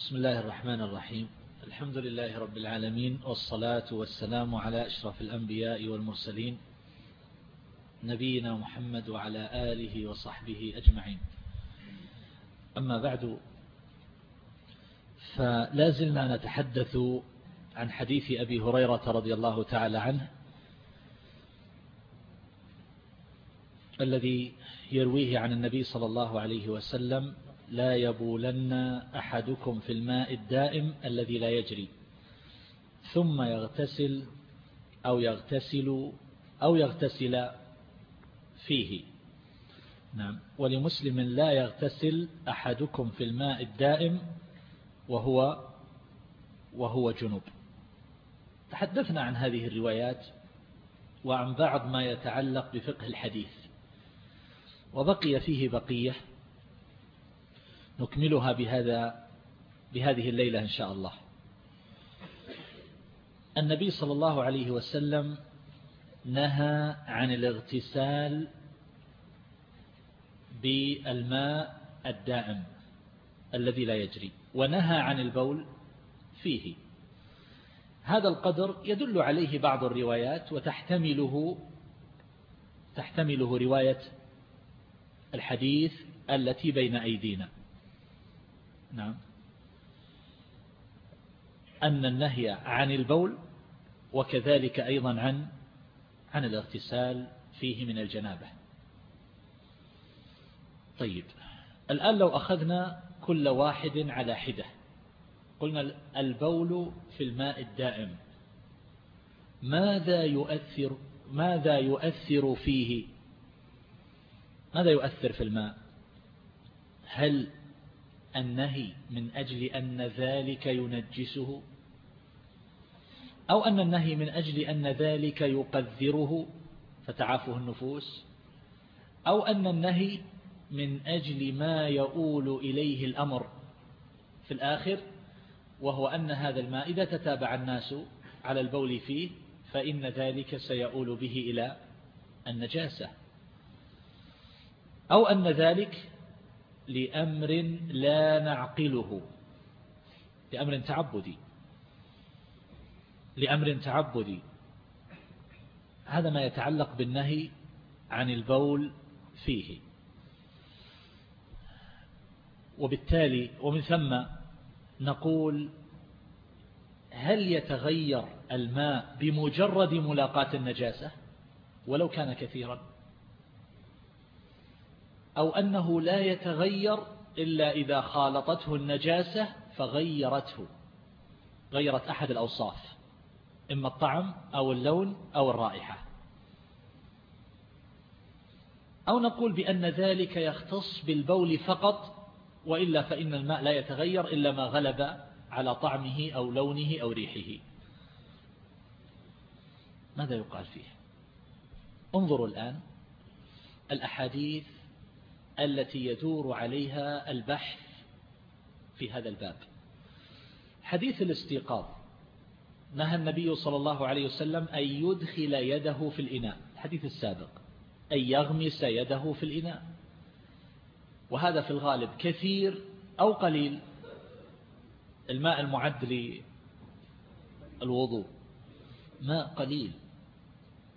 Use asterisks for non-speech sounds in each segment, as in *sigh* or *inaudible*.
بسم الله الرحمن الرحيم. الحمد لله رب العالمين والصلاة والسلام على أشرف الأنبياء والمرسلين نبينا محمد وعلى آله وصحبه أجمعين. أما بعد فلا زلنا نتحدث عن حديث أبي هريرة رضي الله تعالى عنه الذي يرويه عن النبي صلى الله عليه وسلم لا يبولن أحدكم في الماء الدائم الذي لا يجري ثم يغتسل أو يغتسل أو يغتسل فيه. نعم. ولمسلم لا يغتسل أحدكم في الماء الدائم وهو وهو جنوب. تحدثنا عن هذه الروايات وعن بعض ما يتعلق بفقه الحديث وبقي فيه بقية. نكملها بهذا بهذه الليلة إن شاء الله. النبي صلى الله عليه وسلم نهى عن الاغتسال بالماء الدائم الذي لا يجري ونهى عن البول فيه. هذا القدر يدل عليه بعض الروايات وتحتمله تحتمله رواية الحديث التي بين أيدينا. نعم. أن النهي عن البول وكذلك أيضا عن عن الاغتسال فيه من الجنابة. طيب الآن لو أخذنا كل واحد على حدة قلنا البول في الماء الدائم ماذا يؤثر ماذا يؤثر فيه؟ ماذا يؤثر في الماء؟ هل النهي من أجل أن ذلك ينجسه؟ أو أن النهي من أجل أن ذلك يقذره فتعافه النفوس؟ أو أن النهي من أجل ما يؤول إليه الأمر؟ في الآخر وهو أن هذا الماء إذا تتابع الناس على البول فيه فإن ذلك سيؤول به إلى النجاسة. أو أن ذلك لأمر لا نعقله. لأمر تعبدي. لأمر تعبدي. هذا ما يتعلق بالنهي عن البول فيه. وبالتالي ومن ثم نقول هل يتغير الماء بمجرد ملاقاة النجاسة؟ ولو كان كثيرا. أو أنه لا يتغير إلا إذا خالطته النجاسة فغيرته غيرت أحد الأوصاف إما الطعم أو اللون أو الرائحة. أو نقول بأن ذلك يختص بالبول فقط وإلا فإن الماء لا يتغير إلا ما غلب على طعمه أو لونه أو ريحه. ماذا يقال فيه؟ انظروا الآن الأحاديث التي يدور عليها البحث في هذا الباب. حديث الاستيقاظ. نهى النبي صلى الله عليه وسلم أن يدخل يده في الإناء. الحديث السابق. أن يغمس يده في الإناء. وهذا في الغالب كثير أو قليل. الماء المعد للوضوء. ماء قليل.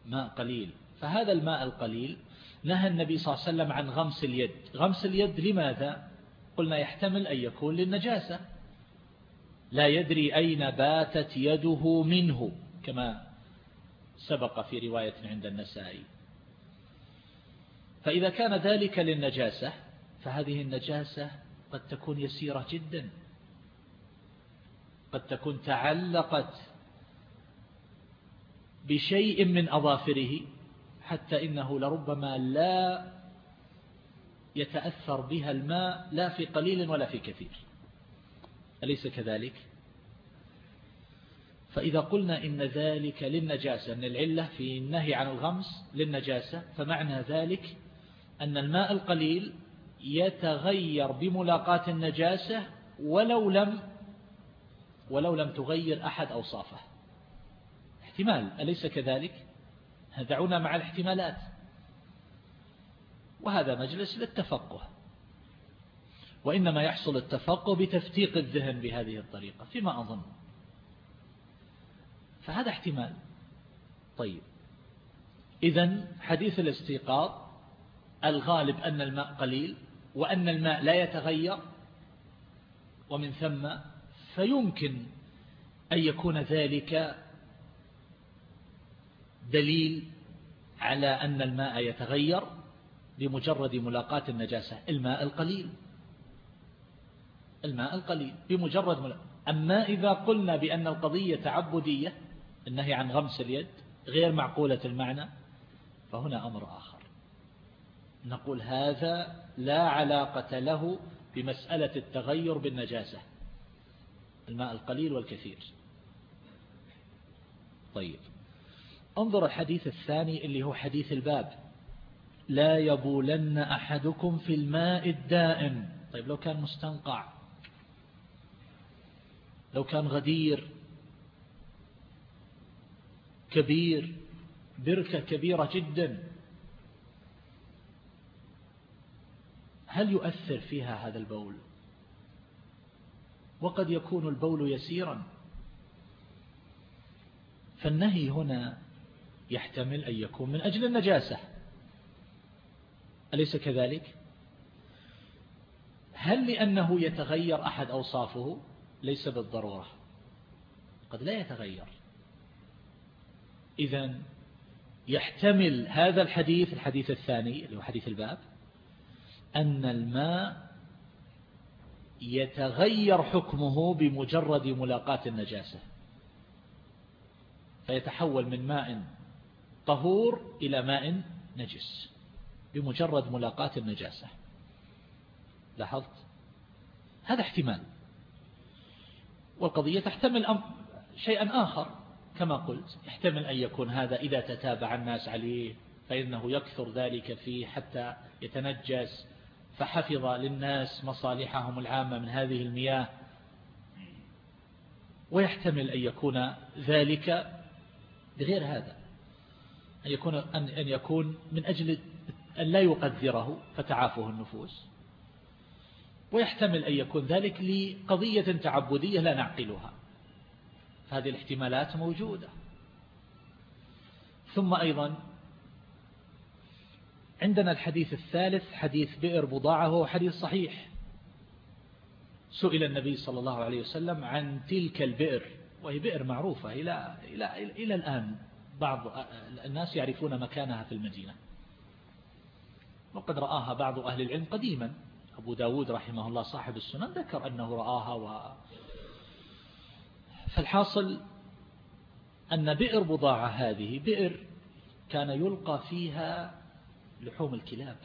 ماء قليل. فهذا الماء القليل نهى النبي صلى الله عليه وسلم عن غمس اليد. غمس اليد لماذا؟ قلنا يحتمل أن يكون للنجاسة. لا يدري أين باتت يده منه كما سبق في رواية عند النسائي. فإذا كان ذلك للنجاسة فهذه النجاسة قد تكون يسيرة جدا. قد تكون تعلقت بشيء من أظافره. حتى إنه لربما لا يتأثر بها الماء لا في قليل ولا في كثير. أليس كذلك؟ فإذا قلنا إن ذلك للنجاسة أن العلة في النهي عن الغمس للنجاسة فمعنى ذلك أن الماء القليل يتغير بملاقاة النجاسة ولو لم ولو لم تغير أحد أوصافه. احتمال أليس كذلك؟ دعونا مع الاحتمالات. وهذا مجلس للتفقه. وإنما يحصل التفقه بتفتيق الذهن بهذه الطريقة فيما أظن. فهذا احتمال. طيب. إذا حديث الاستيقاظ الغالب أن الماء قليل وأن الماء لا يتغير ومن ثم فيمكن أن يكون ذلك دليل على أن الماء يتغير بمجرد ملاقاة النجاسة الماء القليل. الماء القليل بمجرد ملاقاة. أما إذا قلنا بأن القضية تعبدية النهي عن غمس اليد غير معقولة المعنى فهنا أمر آخر. نقول هذا لا علاقة له بمسألة التغير بالنجاسة الماء القليل والكثير. طيب. انظر الحديث الثاني اللي هو حديث الباب. لا يبولن أحدكم في الماء الدائم. طيب لو كان مستنقع لو كان غدير كبير بركة كبيرة جدا هل يؤثر فيها هذا البول؟ وقد يكون البول يسيرا. فالنهي هنا يحتمل أن يكون من أجل النجاسة. أليس كذلك؟ هل لأنه يتغير أحد أوصافه؟ ليس بالضرورة. قد لا يتغير. إذا يحتمل هذا الحديث الحديث الثاني اللي هو حديث الباب أن الماء يتغير حكمه بمجرد ملاقاة النجاسة. فيتحول من ماء طهور إلى ماء نجس بمجرد ملاقاة النجاسة. لاحظت؟ هذا احتمال. والقضية تحتمل شيئا آخر. كما قلت يحتمل أن يكون هذا إذا تتابع الناس عليه فإنه يكثر ذلك فيه حتى يتنجس فحفظ للناس مصالحهم العامة من هذه المياه. ويحتمل أن يكون ذلك بغير هذا. أن يكون, أن يكون من أجل أن لا يقدره فتعافه النفوس. ويحتمل أن يكون ذلك لقضية تعبدية لا نعقلها. هذه الاحتمالات موجودة. ثم أيضا عندنا الحديث الثالث حديث بئر بضاعة وهو حديث صحيح. سئل النبي صلى الله عليه وسلم عن تلك البئر وهي بئر معروفة إلى, إلى, إلى الآن. بعض الناس يعرفون مكانها في المدينة. وقد رآها بعض أهل العلم قديما. أبو داود رحمه الله صاحب السنن ذكر أنه رآها و فالحاصل أن بئر بضاعة هذه بئر كان يلقى فيها لحوم الكلاب.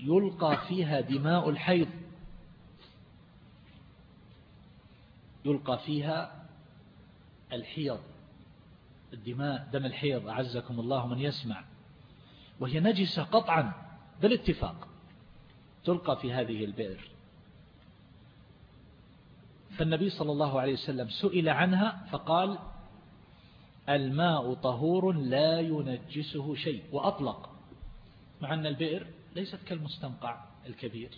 ويلقى فيها دماء الحيض. يلقى فيها الحيض الدماء دم الحيض أعزكم الله من يسمع. وهي نجسة قطعا بالاتفاق تلقى في هذه البئر. فالنبي صلى الله عليه وسلم سئل عنها فقال الماء طهور لا ينجسه شيء وأطلق مع أن البئر ليست كالمستنقع الكبير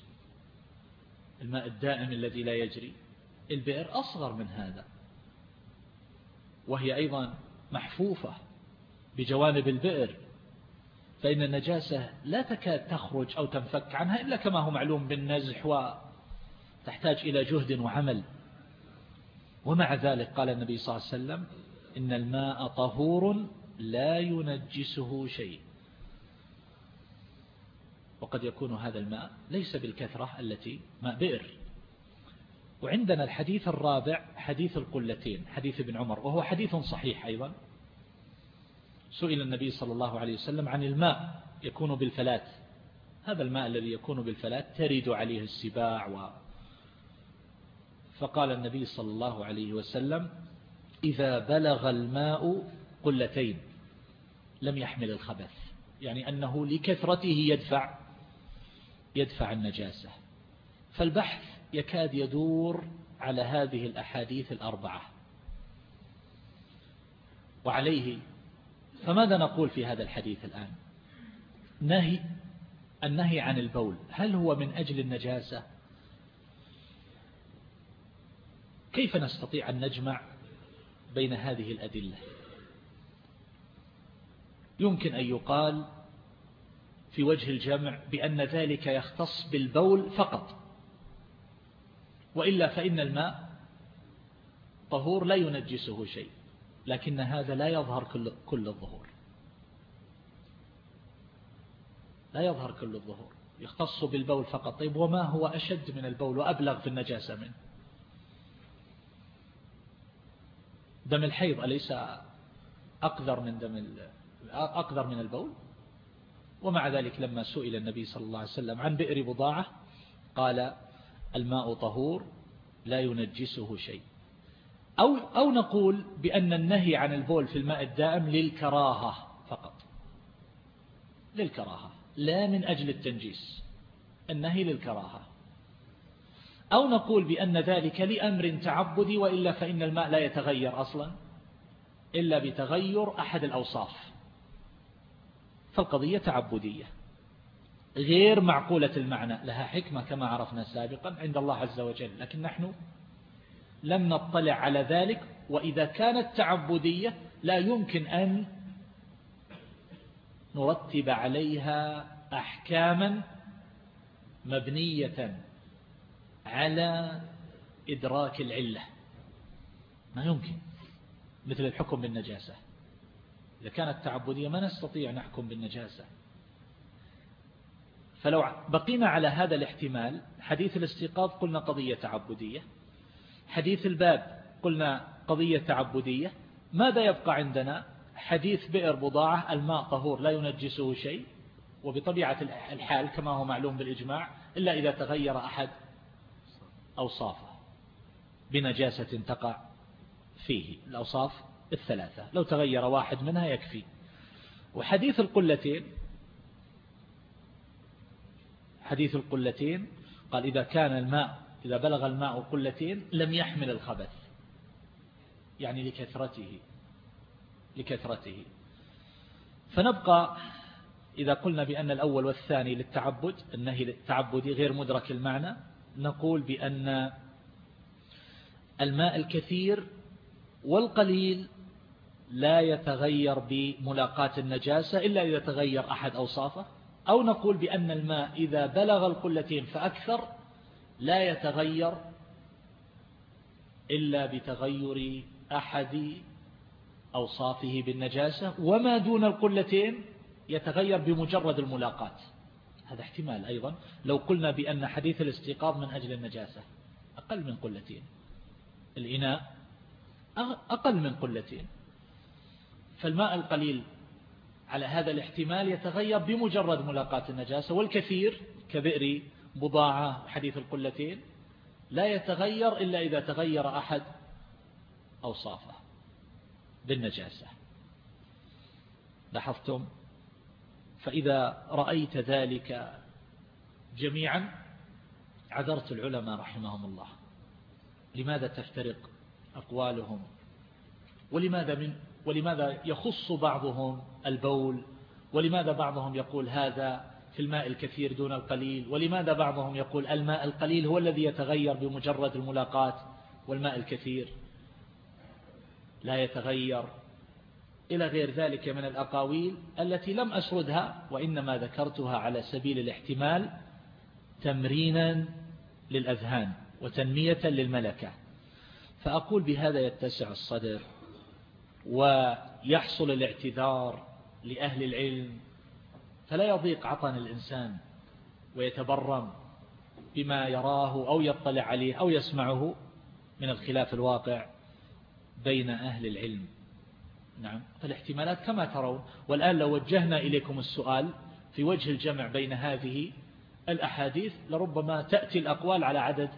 الماء الدائم الذي لا يجري. البئر أصغر من هذا. وهي أيضا محفوفة بجوانب البئر فإن النجاسة لا تكاد تخرج أو تنفك عنها إلا كما هو معلوم بالنزح وتحتاج إلى جهد وعمل. ومع ذلك قال النبي صلى الله عليه وسلم إن الماء طهور لا ينجسه شيء. وقد يكون هذا الماء ليس بالكثرة التي ماء بئر. وعندنا الحديث الرابع حديث القلتين حديث ابن عمر وهو حديث صحيح أيضا. سئل النبي صلى الله عليه وسلم عن الماء يكون بالفلات. هذا الماء الذي يكون بالفلات ترد عليه السباع و. فقال النبي صلى الله عليه وسلم إذا بلغ الماء قلتين لم يحمل الخبث. يعني أنه لكثرته يدفع يدفع النجاسة. فالبحث يكاد يدور على هذه الأحاديث الأربعة. وعليه فماذا نقول في هذا الحديث الآن؟ نهي النهي عن البول هل هو من أجل النجاسة؟ كيف نستطيع أن نجمع بين هذه الأدلة؟ يمكن أن يقال في وجه الجمع بأن ذلك يختص بالبول فقط. وإلا فإن الماء طهور لا ينجسه شيء لكن هذا لا يظهر كل, كل الظهور. لا يظهر كل الظهور. يختص بالبول فقط. طيب وما هو أشد من البول وأبلغ في النجاسة منه؟ دم الحيض أليس أقذر من دم أقذر من البول؟ ومع ذلك لما سئل النبي صلى الله عليه وسلم عن بئر بضاعة قال الماء طهور لا ينجسه شيء. أو, أو نقول بأن النهي عن البول في الماء الدائم للكراهة فقط. للكراهة لا من أجل التنجيس. النهي للكراهة. أو نقول بأن ذلك لأمر تعبدي وإلا فإن الماء لا يتغير أصلا إلا بتغير أحد الأوصاف. فالقضية تعبدية. غير معقولة المعنى لها حكمة كما عرفنا سابقا عند الله عز وجل لكن نحن لم نطلع على ذلك وإذا كانت تعبدية لا يمكن أن نرتب عليها أحكاما مبنية على إدراك العلة. ما يمكن مثل الحكم بالنجاسة. إذا كانت تعبدية ما نستطيع نحكم بالنجاسة. فلو بقينا على هذا الاحتمال حديث الاستيقاظ قلنا قضية تعبدية حديث الباب قلنا قضية تعبدية ماذا يبقى عندنا؟ حديث بئر بضاعة الماء طهور لا ينجسه شيء وبطبيعة الحال كما هو معلوم بالإجماع إلا إذا تغير أحد أوصافه بنجاسة تقع فيه الأوصاف الثلاثة لو تغير واحد منها يكفي. وحديث القلتين حديث القلتين قال إذا كان الماء إذا بلغ الماء قلتين لم يحمل الخبث. يعني لكثرته لكثرته. فنبقى إذا قلنا بأن الأول والثاني للتعبد النهي للتعبد غير مدرك المعنى نقول بأن الماء الكثير والقليل لا يتغير بملاقاة النجاسة إلا إذا تغير أحد أوصافه. أو نقول بأن الماء إذا بلغ القلتين فأكثر لا يتغير إلا بتغير أحد أوصافه بالنجاسة وما دون القلتين يتغير بمجرد الملاقات. هذا احتمال أيضا لو قلنا بأن حديث الاستيقاظ من أجل النجاسة أقل من قلتين. الإناء أقل من قلتين. فالماء القليل على هذا الاحتمال يتغير بمجرد ملاقاة النجاسة والكثير كبئر بضاعة حديث القلتين لا يتغير إلا إذا تغير أحد أوصافه بالنجاسة. لاحظتم؟ فإذا رأيت ذلك جميعا عذرت العلماء رحمهم الله. لماذا تفترق أقوالهم؟ ولماذا من ولماذا يخص بعضهم؟ البول؟ ولماذا بعضهم يقول هذا في الماء الكثير دون القليل؟ ولماذا بعضهم يقول الماء القليل هو الذي يتغير بمجرد الملاقات والماء الكثير؟ لا يتغير. إلى غير ذلك من الأقاويل التي لم أسردها وإنما ذكرتها على سبيل الاحتمال تمرينا للأذهان وتنمية للملكة. فأقول بهذا يتسع الصدر ويحصل الاعتذار لأهل العلم فلا يضيق عطن الإنسان ويتبرم بما يراه أو يطلع عليه أو يسمعه من الخلاف الواقع بين أهل العلم. نعم فالاحتمالات كما ترون. والآن لو وجهنا إليكم السؤال في وجه الجمع بين هذه الأحاديث لربما تأتي الأقوال على عدد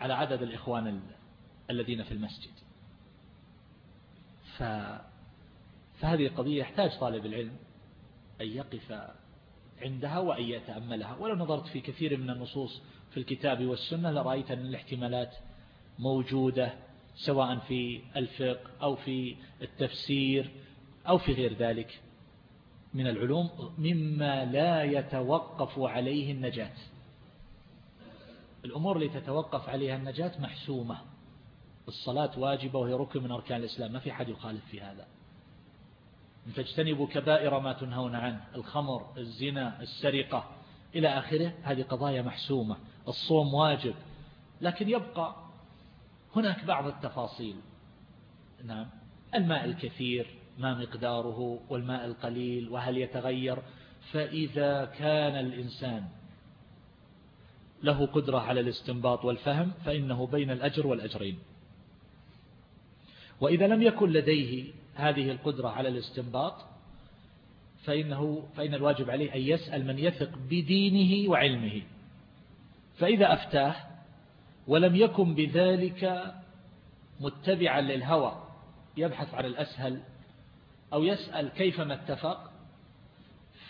على عدد الإخوان الذين في المسجد. ف... فهذه قضية يحتاج طالب العلم أن يقف عندها وأن يتأملها. ولو نظرت في كثير من النصوص في الكتاب والسنة لرأيت أن الاحتمالات موجودة سواء في الفقه أو في التفسير أو في غير ذلك. من العلوم مما لا يتوقف عليه النجاة. الأمور اللي تتوقف عليها النجاة محسومة. الصلاة واجبة وهي ركن من أركان الإسلام. ما في حد يخالف في هذا. تجتنبوا كبائر ما تنهون عنه الخمر الزنا السرقة إلى آخره. هذه قضايا محسومة الصوم واجب لكن يبقى هناك بعض التفاصيل. نعم الماء الكثير ما مقداره والماء القليل وهل يتغير؟ فإذا كان الإنسان له قدرة على الاستنباط والفهم فإنه بين الأجر والأجرين. وإذا لم يكن لديه هذه القدرة على الاستنباط فإنه فإن الواجب عليه أن يسأل من يثق بدينه وعلمه. فإذا أفتاه ولم يكن بذلك متبعا للهوى يبحث عن الأسهل أو يسأل كيفما اتفق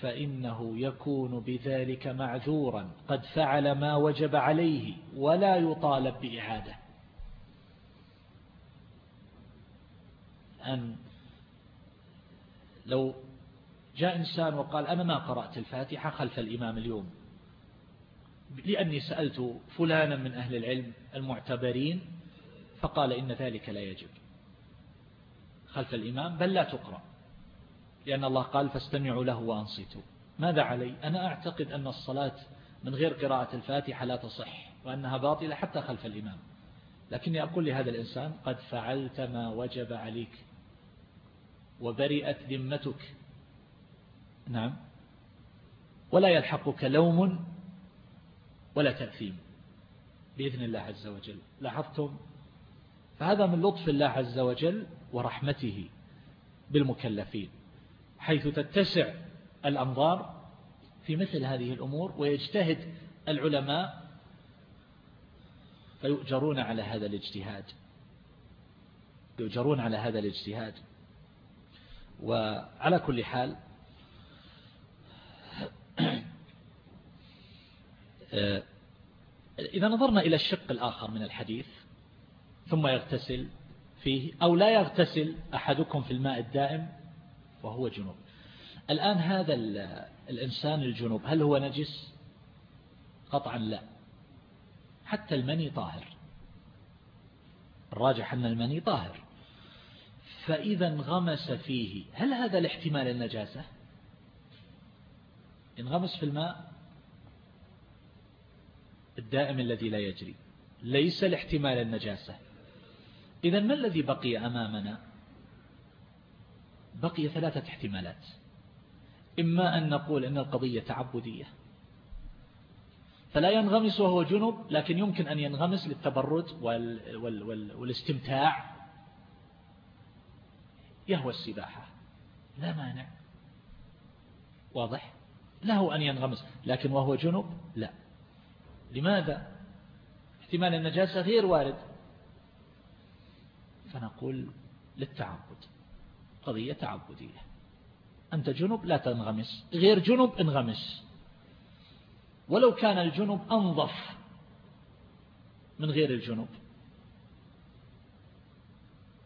فإنه يكون بذلك معذورا. قد فعل ما وجب عليه ولا يطالب بإعادة. أن لو جاء إنسان وقال أنا ما قرأت الفاتحة خلف الإمام اليوم لأني سألت فلانا من أهل العلم المعتبرين فقال إن ذلك لا يجب. خلف الإمام بل لا تقرأ لأن الله قال فاستمعوا له وأنصتوا. ماذا علي؟ أنا أعتقد أن الصلاة من غير قراءة الفاتحة لا تصح وأنها باطلة حتى خلف الإمام. لكني أقول لهذا الإنسان قد فعلت ما وجب عليك. وبرئت ذمتك. نعم. ولا يلحقك لوم ولا تأثيم بإذن الله عز وجل. لاحظتم؟ فهذا من لطف الله عز وجل ورحمته بالمكلفين حيث تتسع الأنظار في مثل هذه الأمور ويجتهد العلماء فيؤجرون على هذا الاجتهاد. يؤجرون على هذا الاجتهاد. وعلى كل حال إذا نظرنا إلى الشق الآخر من الحديث ثم يغتسل فيه أو لا يغتسل أحدكم في الماء الدائم وهو جنوب. الآن هذا الإنسان الجنوب هل هو نجس؟ قطعا لا. حتى المني طاهر. الراجح أن المني طاهر. فإذا انغمس فيه. هل هذا الاحتمال النجاسة؟ انغمس في الماء الدائم الذي لا يجري. ليس الاحتمال النجاسة. إذا ما الذي بقي أمامنا؟ بقي ثلاثة احتمالات. إما أن نقول أن القضية تعبدية. فلا ينغمس وهو جنب لكن يمكن أن ينغمس للتبرد وال وال وال والاستمتاع. يهوى السباحة. لا مانع. واضح؟ له أن ينغمس. لكن وهو جنب لا. لماذا؟ احتمال النجاسة غير وارد. فنقول للتعبد. قضية تعبدية. أنت جنب لا تنغمس. غير جنب انغمس. ولو كان الجنب أنظف من غير الجنب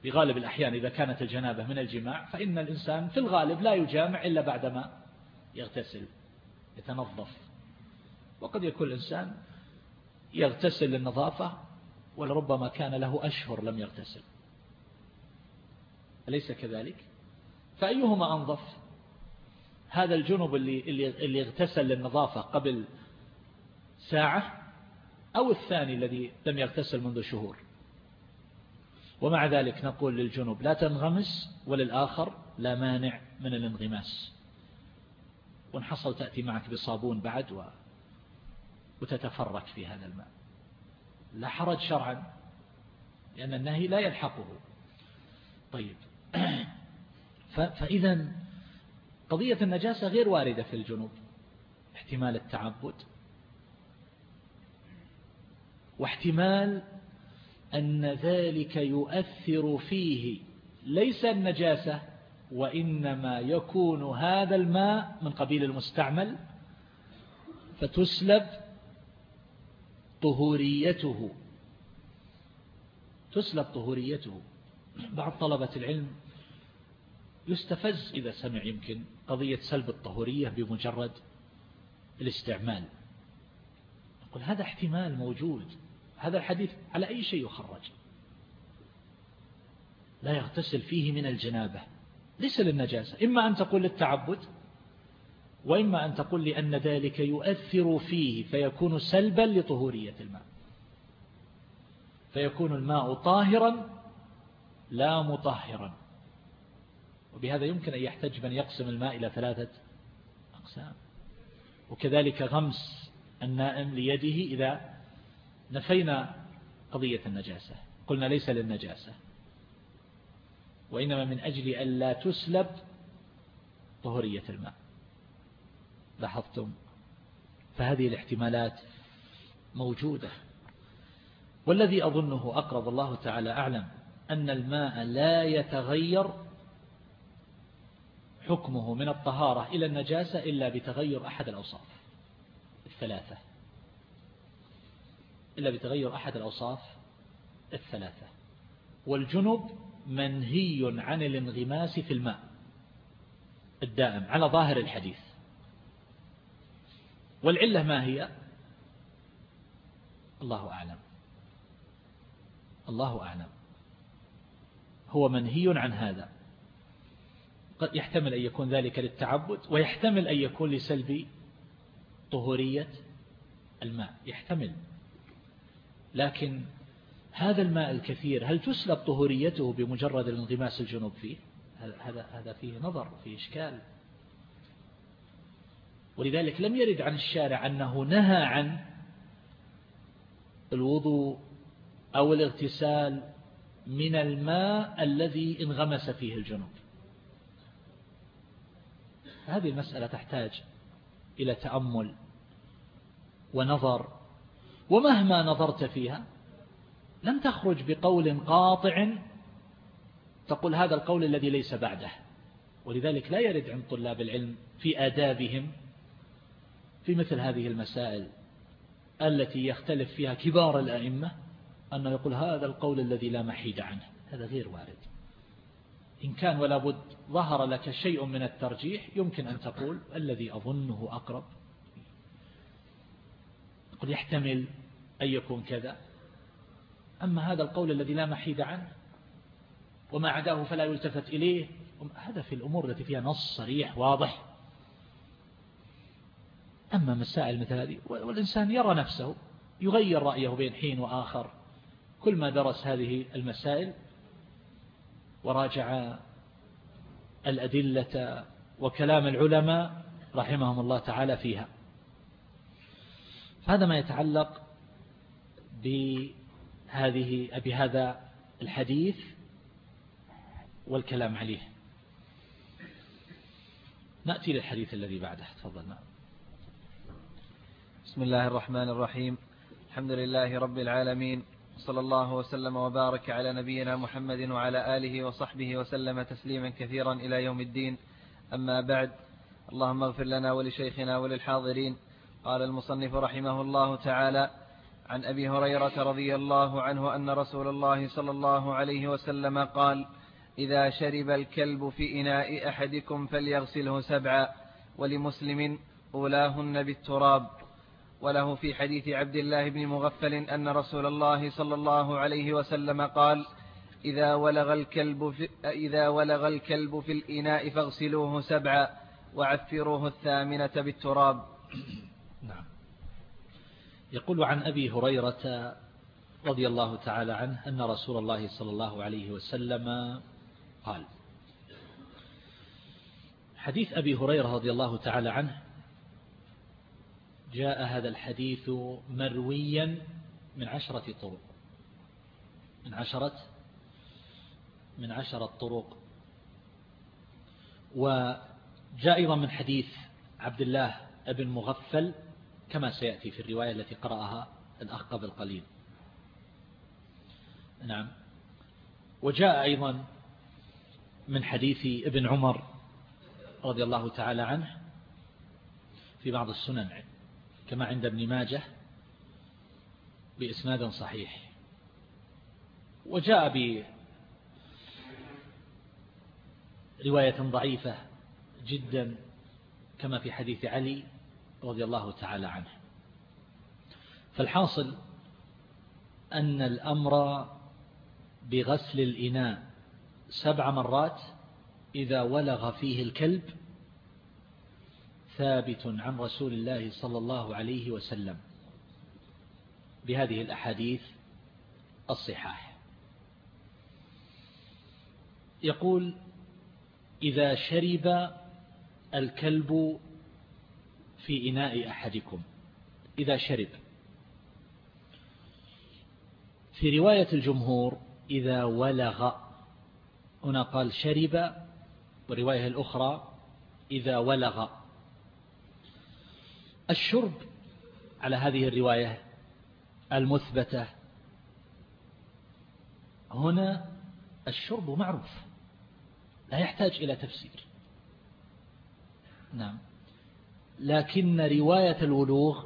بغالب الأحيان إذا كانت الجنابة من الجماع فإن الإنسان في الغالب لا يجامع إلا بعدما يغتسل يتنظف. وقد يكون الإنسان يغتسل للنظافة ولربما كان له أشهر لم يغتسل. أليس كذلك؟ فأيهما أنظف؟ هذا الجنب اللي, اللي, اللي اغتسل للنظافة قبل ساعة أو الثاني الذي لم يغتسل منذ شهور؟ ومع ذلك نقول للجنوب لا تنغمس وللآخر لا مانع من الانغماس. ونحصل تأتي معك بصابون بعد و... وتتفرك في هذا الماء. لا حرج شرعا لأن النهي لا يلحقه. طيب. *clears throat* فإذا قضية النجاسة غير واردة في الجنوب. احتمال التعبد. واحتمال أن ذلك يؤثر فيه. ليس النجاسة وإنما يكون هذا الماء من قبيل المستعمل فتسلب طهوريته. تسلب طهوريته. بعض طلبة العلم يستفز إذا سمع يمكن قضية سلب الطهورية بمجرد الاستعمال. يقول هذا احتمال موجود. هذا الحديث على أي شيء يخرج لا يغتسل فيه من الجنابة. ليس للنجاسة. إما أن تقول للتعبد وإما أن تقول لأن ذلك يؤثر فيه فيكون سلبا لطهورية الماء. فيكون الماء طاهرا لا مطهرا. وبهذا يمكن أن يحتج من يقسم الماء إلى ثلاثة أقسام. وكذلك غمس النائم ليده إذا نفينا قضية النجاسة. قلنا ليس للنجاسة. وإنما من أجل أن لا تسلب طهورية الماء. لاحظتم؟ فهذه الاحتمالات موجودة. والذي أظنه أقرب الله تعالى أعلم أن الماء لا يتغير حكمه من الطهارة إلى النجاسة إلا بتغير أحد الأوصاف الثلاثة. إلا بتغير أحد الأوصاف الثلاثة. والجنب منهي عن الانغماس في الماء الدائم على ظاهر الحديث. والعلة ما هي؟ الله أعلم. الله أعلم. هو منهي عن هذا. قد يحتمل أن يكون ذلك للتعبد ويحتمل أن يكون لسلب طهورية الماء. يحتمل. لكن هذا الماء الكثير هل تسلب طهوريته بمجرد الانغماس الجنوب فيه؟ هذا هذا فيه نظر فيه إشكال. ولذلك لم يرد عن الشارع أنه نهى عن الوضوء أو الاغتسال من الماء الذي انغمس فيه الجنوب. هذه المسألة تحتاج إلى تأمل ونظر ومهما نظرت فيها لن تخرج بقول قاطع تقول هذا القول الذي ليس بعده. ولذلك لا يرد عند طلاب العلم في آدابهم في مثل هذه المسائل التي يختلف فيها كبار الأئمة أنه يقول هذا القول الذي لا محيد عنه. هذا غير وارد. إن كان ولا بد ظهر لك شيء من الترجيح يمكن أن تقول الذي أظنه أقرب. قل يحتمل أن يكون كذا. أما هذا القول الذي لا محيد عنه وما عداه فلا يلتفت إليه هذا في الأمور التي فيها نص صريح واضح. أما مسائل مثل هذه والإنسان يرى نفسه يغير رأيه بين حين وآخر. كل ما درس هذه المسائل وراجع الأدلة وكلام العلماء رحمهم الله تعالى فيها. هذا ما يتعلق بهذه بهذا الحديث والكلام عليه. نأتي للحديث الذي بعده. تفضل نعم. بسم الله الرحمن الرحيم. الحمد لله رب العالمين. صلى الله وسلم وبارك على نبينا محمد وعلى آله وصحبه وسلم تسليما كثيرا إلى يوم الدين. أما بعد اللهم اغفر لنا ولشيخنا وللحاضرين. قال المصنف رحمه الله تعالى عن أبي هريرة رضي الله عنه أن رسول الله صلى الله عليه وسلم قال إذا شرب الكلب في إناء أحدكم فليغسله سبعا ولمسلم أولاهن بالتراب وله في حديث عبد الله بن مغفل أن رسول الله صلى الله عليه وسلم قال إذا ولغ الكلب في, إذا ولغ الكلب في الإناء فاغسلوه سبعا وعفروه الثامنة بالتراب نعم. يقول عن أبي هريرة رضي الله تعالى عنه أن رسول الله صلى الله عليه وسلم قال حديث أبي هريرة رضي الله تعالى عنه جاء هذا الحديث مرويا من عشرة طرق من عشرة من عشرة طرق. وجاء أيضا من حديث عبد الله ابن مغفل كما سيأتي في الرواية التي قرأها الأخ قبل قليل. نعم. وجاء أيضا من حديث ابن عمر رضي الله تعالى عنه في بعض السنن كما عند ابن ماجه بإسناد صحيح. وجاء رواية ضعيفة جدا كما في حديث علي رضي الله تعالى عنه. فالحاصل أن الأمر بغسل الإناء سبع مرات إذا ولغ فيه الكلب ثابت عن رسول الله صلى الله عليه وسلم بهذه الأحاديث الصحاح. يقول إذا شرب الكلب في إناء أحدكم إذا شرب. في رواية الجمهور إذا ولغ هنا قال شرب والرواية الأخرى إذا ولغ. الشرب على هذه الرواية المثبتة هنا الشرب معروف لا يحتاج إلى تفسير. نعم. لكن رواية الولوغ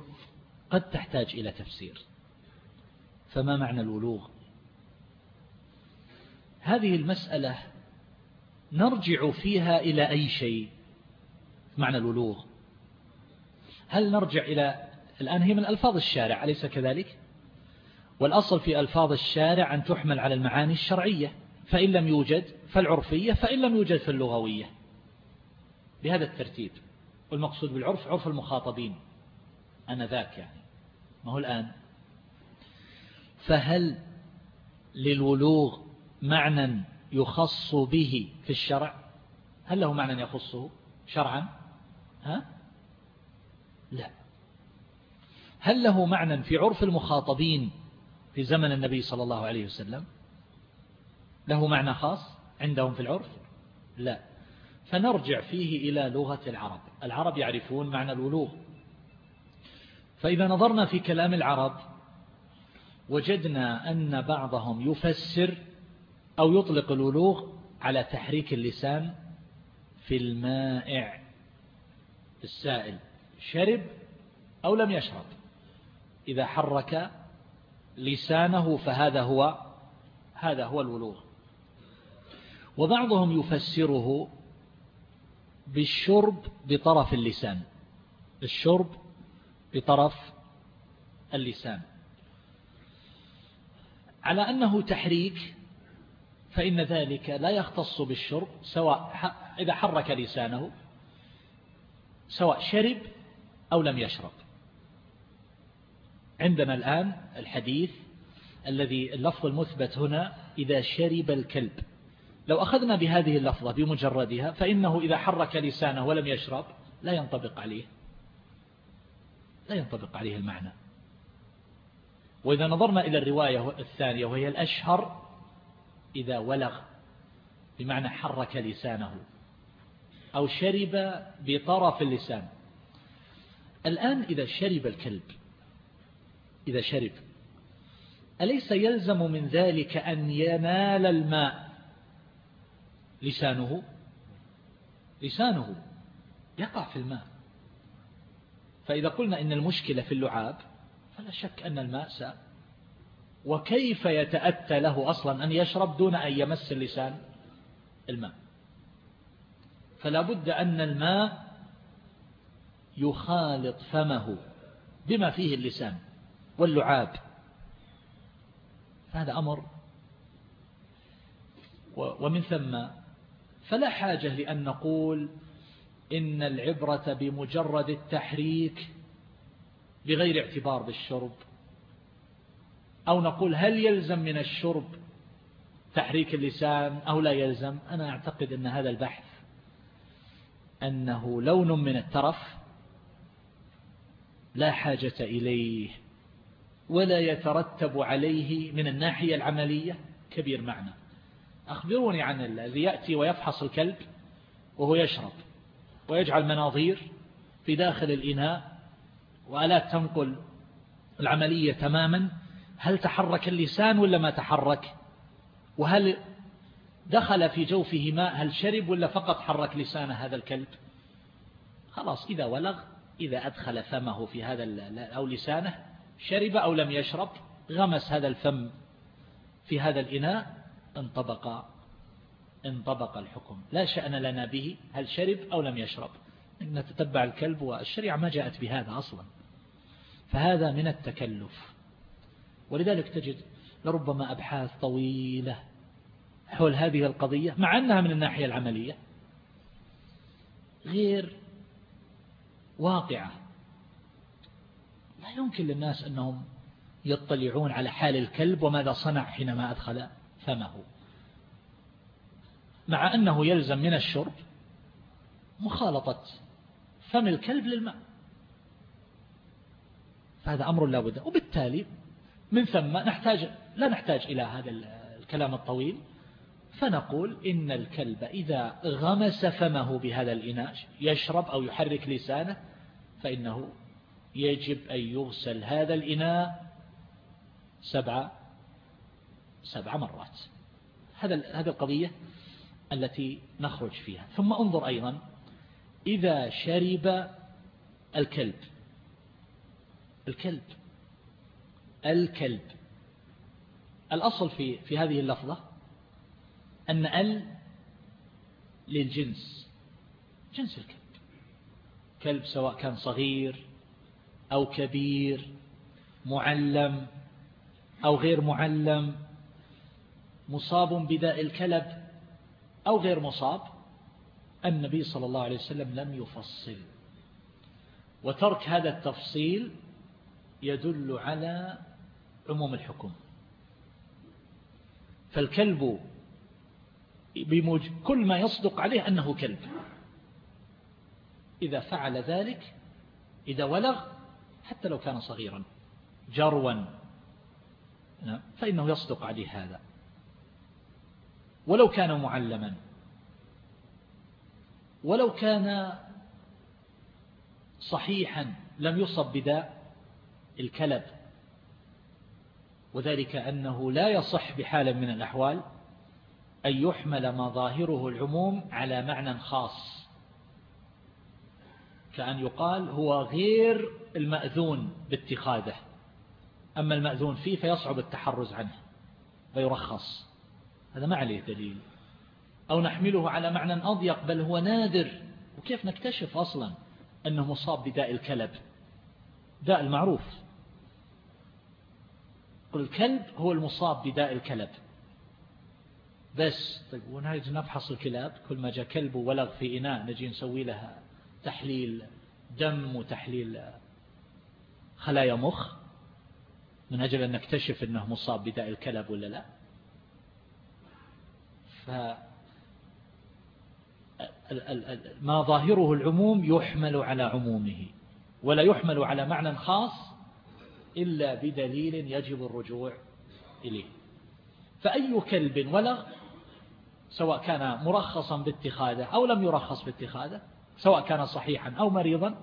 قد تحتاج إلى تفسير. فما معنى الولوغ؟ هذه المسألة نرجع فيها إلى أي شيء؟ معنى الولوغ. هل نرجع إلى الآن هي من ألفاظ الشارع أليس كذلك؟ والأصل في ألفاظ الشارع أن تحمل على المعاني الشرعية فإن لم يوجد فالعرفية فإن لم يوجد فاللغوية. بهذا الترتيب. والمقصود بالعرف عرف المخاطبين أنا ذاك يعني. ما هو الآن؟ فهل للولوغ معنى يخص به في الشرع؟ هل له معنى يخصه شرعا؟ ها؟ لا. هل له معنى في عرف المخاطبين في زمن النبي صلى الله عليه وسلم؟ له معنى خاص عندهم في العرف؟ لا. فنرجع فيه إلى لغة العرب. العرب يعرفون معنى الولوغ. فإذا نظرنا في كلام العرب وجدنا أن بعضهم يفسر أو يطلق الولوغ على تحريك اللسان في المائع السائل شرب أو لم يشرب. إذا حرك لسانه فهذا هو هذا هو الولوغ. وبعضهم يفسره بالشرب بطرف اللسان. الشرب بطرف اللسان. على أنه تحريك فإن ذلك لا يختص بالشرب سواء إذا حرك لسانه سواء شرب أو لم يشرب. عندنا الآن الحديث الذي اللفظ المثبت هنا إذا شرب الكلب. لو أخذنا بهذه اللفظة بمجردها فإنه إذا حرك لسانه ولم يشرب لا ينطبق عليه. لا ينطبق عليه المعنى. وإذا نظرنا إلى الرواية الثانية وهي الأشهر إذا ولغ بمعنى حرك لسانه أو شرب بطرف اللسان. الآن إذا شرب الكلب إذا شرب أليس يلزم من ذلك أن ينال الماء؟ لسانه. لسانه يقع في الماء. فإذا قلنا إن المشكلة في اللعاب فلا شك أن الماء ساء. وكيف يتأتى له أصلا أن يشرب دون أن يمس اللسان؟ الماء. فلا بد أن الماء يخالط فمه بما فيه اللسان واللعاب. هذا أمر. ومن ثم فلا حاجة لأن نقول إن العبرة بمجرد التحريك بغير اعتبار بالشرب. أو نقول هل يلزم من الشرب تحريك اللسان أو لا يلزم؟ أنا أعتقد أن هذا البحث أنه لون من الترف لا حاجة إليه ولا يترتب عليه من الناحية العملية كبير معنى. أخبروني عن الذي يأتي ويفحص الكلب وهو يشرب ويجعل مناظير في داخل الإناء وآلات تنقل العملية تماما. هل تحرك اللسان ولا ما تحرك؟ وهل دخل في جوفه ماء؟ هل شرب ولا فقط حرك لسان هذا الكلب؟ خلاص إذا ولغ إذا أدخل فمه في هذا أو لسانه شرب أو لم يشرب غمس هذا الفم في هذا الإناء انطبق انطبق الحكم. لا شأن لنا به هل شرب أو لم يشرب. نتتبع الكلب والشريعة ما جاءت بهذا أصلا. فهذا من التكلف. ولذلك تجد لربما أبحاث طويلة حول هذه القضية مع أنها من الناحية العملية غير واقعة. لا يمكن للناس أنهم يطلعون على حال الكلب وماذا صنع حينما أدخل. فمه مع أنه يلزم من الشرب مخالطة فم الكلب للماء. فهذا أمر لا بد. وبالتالي من ثم نحتاج لا نحتاج إلى هذا الكلام الطويل. فنقول إن الكلب إذا غمس فمه بهذا الإناء يشرب أو يحرك لسانه فإنه يجب أن يغسل هذا الإناء سبع سبع مرات. هذا هذه القضية التي نخرج فيها. ثم انظر أيضا إذا شرب الكلب. الكلب. الكلب. الأصل في في هذه اللفظة أن ال للجنس. جنس الكلب. كلب سواء كان صغير أو كبير معلم أو غير معلم مصاب بداء الكلب أو غير مصاب النبي صلى الله عليه وسلم لم يفصل. وترك هذا التفصيل يدل على عموم الحكم. فالكلب كل ما يصدق عليه أنه كلب. إذا فعل ذلك إذا ولغ حتى لو كان صغيرا جروا نعم، فإنه يصدق عليه هذا. ولو كان معلما. ولو كان صحيحا لم يصب بداء الكلب. وذلك أنه لا يصح بحال من الأحوال أن يحمل ما ظاهره العموم على معنى خاص. كأن يقال هو غير المأذون باتخاذه. أما المأذون فيه فيصعب التحرز عنه فيرخص. هذا ما عليه دليل. أو نحمله على معنى أضيق بل هو نادر. وكيف نكتشف أصلا أنه مصاب بداء الكلب؟ داء المعروف. قل الكلب هو المصاب بداء الكلب. بس طيب ونهاية نفحص الكلاب. كل ما جاء كلب ولغ في إناء نجي نسوي لها تحليل دم وتحليل خلايا مخ. من أجل أن نكتشف أنه مصاب بداء الكلب ولا لا؟ ف ما ظاهره العموم يحمل على عمومه ولا يحمل على معنى خاص إلا بدليل يجب الرجوع إليه. فأي كلب ولغ سواء كان مرخصا باتخاذه أو لم يرخص باتخاذه سواء كان صحيحا أو مريضا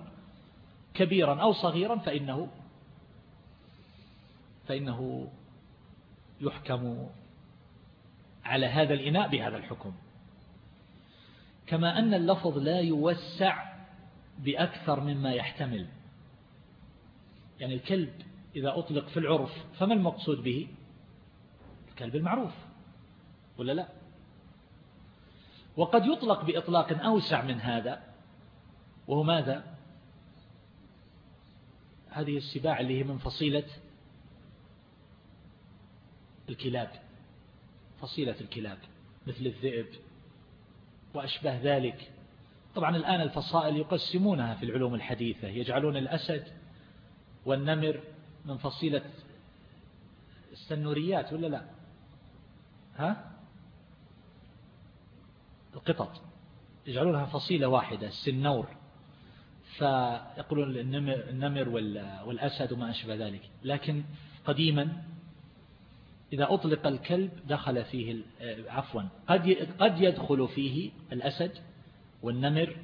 كبيرا أو صغيرا فإنه فإنه يحكم على هذا الإناء بهذا الحكم. كما أن اللفظ لا يوسع بأكثر مما يحتمل. يعني الكلب إذا أطلق في العرف فما المقصود به؟ الكلب المعروف ولا لا؟ وقد يطلق بإطلاق أوسع من هذا وهو ماذا؟ هذه السباع اللي هي من فصيلة الكلاب. فصيلة الكلاب مثل الذئب وأشبه ذلك. طبعا الآن الفصائل يقسمونها في العلوم الحديثة يجعلون الأسد والنمر من فصيلة السنوريات ولا لا؟ ها؟ القطط يجعلونها فصيلة واحدة السنور. فيقولون النمر والأسد وما أشبه ذلك. لكن قديما إذا أطلق الكلب دخل فيه عفوا. قد قد يدخل فيه الأسد والنمر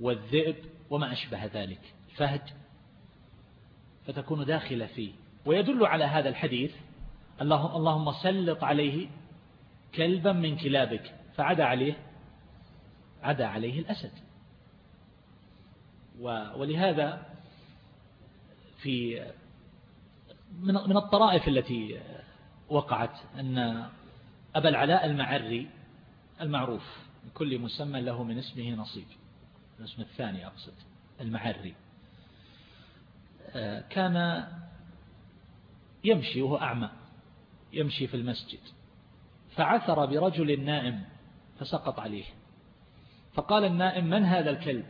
والذئب وما أشبه ذلك. الفهد فتكون داخلة فيه. ويدل على هذا الحديث اللهم سلط عليه كلبا من كلابك. فعدا عليه عدا عليه الأسد. ولهذا في من الطرائف التي وقعت أن أبا العلاء المعري المعروف كل مسمى له من اسمه نصيب. الاسم الثاني أقصد المعري. آه، كان يمشي وهو أعمى يمشي في المسجد. فعثر برجل نائم فسقط عليه. فقال النائم من هذا الكلب؟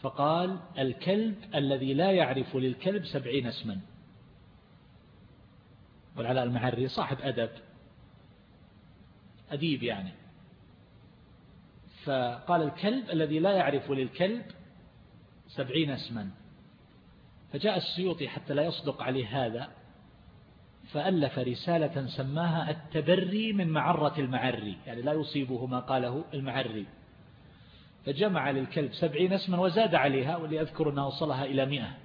فقال الكلب الذي لا يعرف للكلب سبعين اسما. والعلاء المعري صاحب أدب. أديب يعني. فقال الكلب الذي لا يعرف للكلب سبعين اسما. فجاء السيوطي حتى لا يصدق عليه هذا فألف رسالة سماها التبري من معرة المعري يعني لا يصيبه ما قاله المعري. فجمع للكلب سبعين اسما وزاد عليها واللي أذكر أنها وصلها إلى مئة.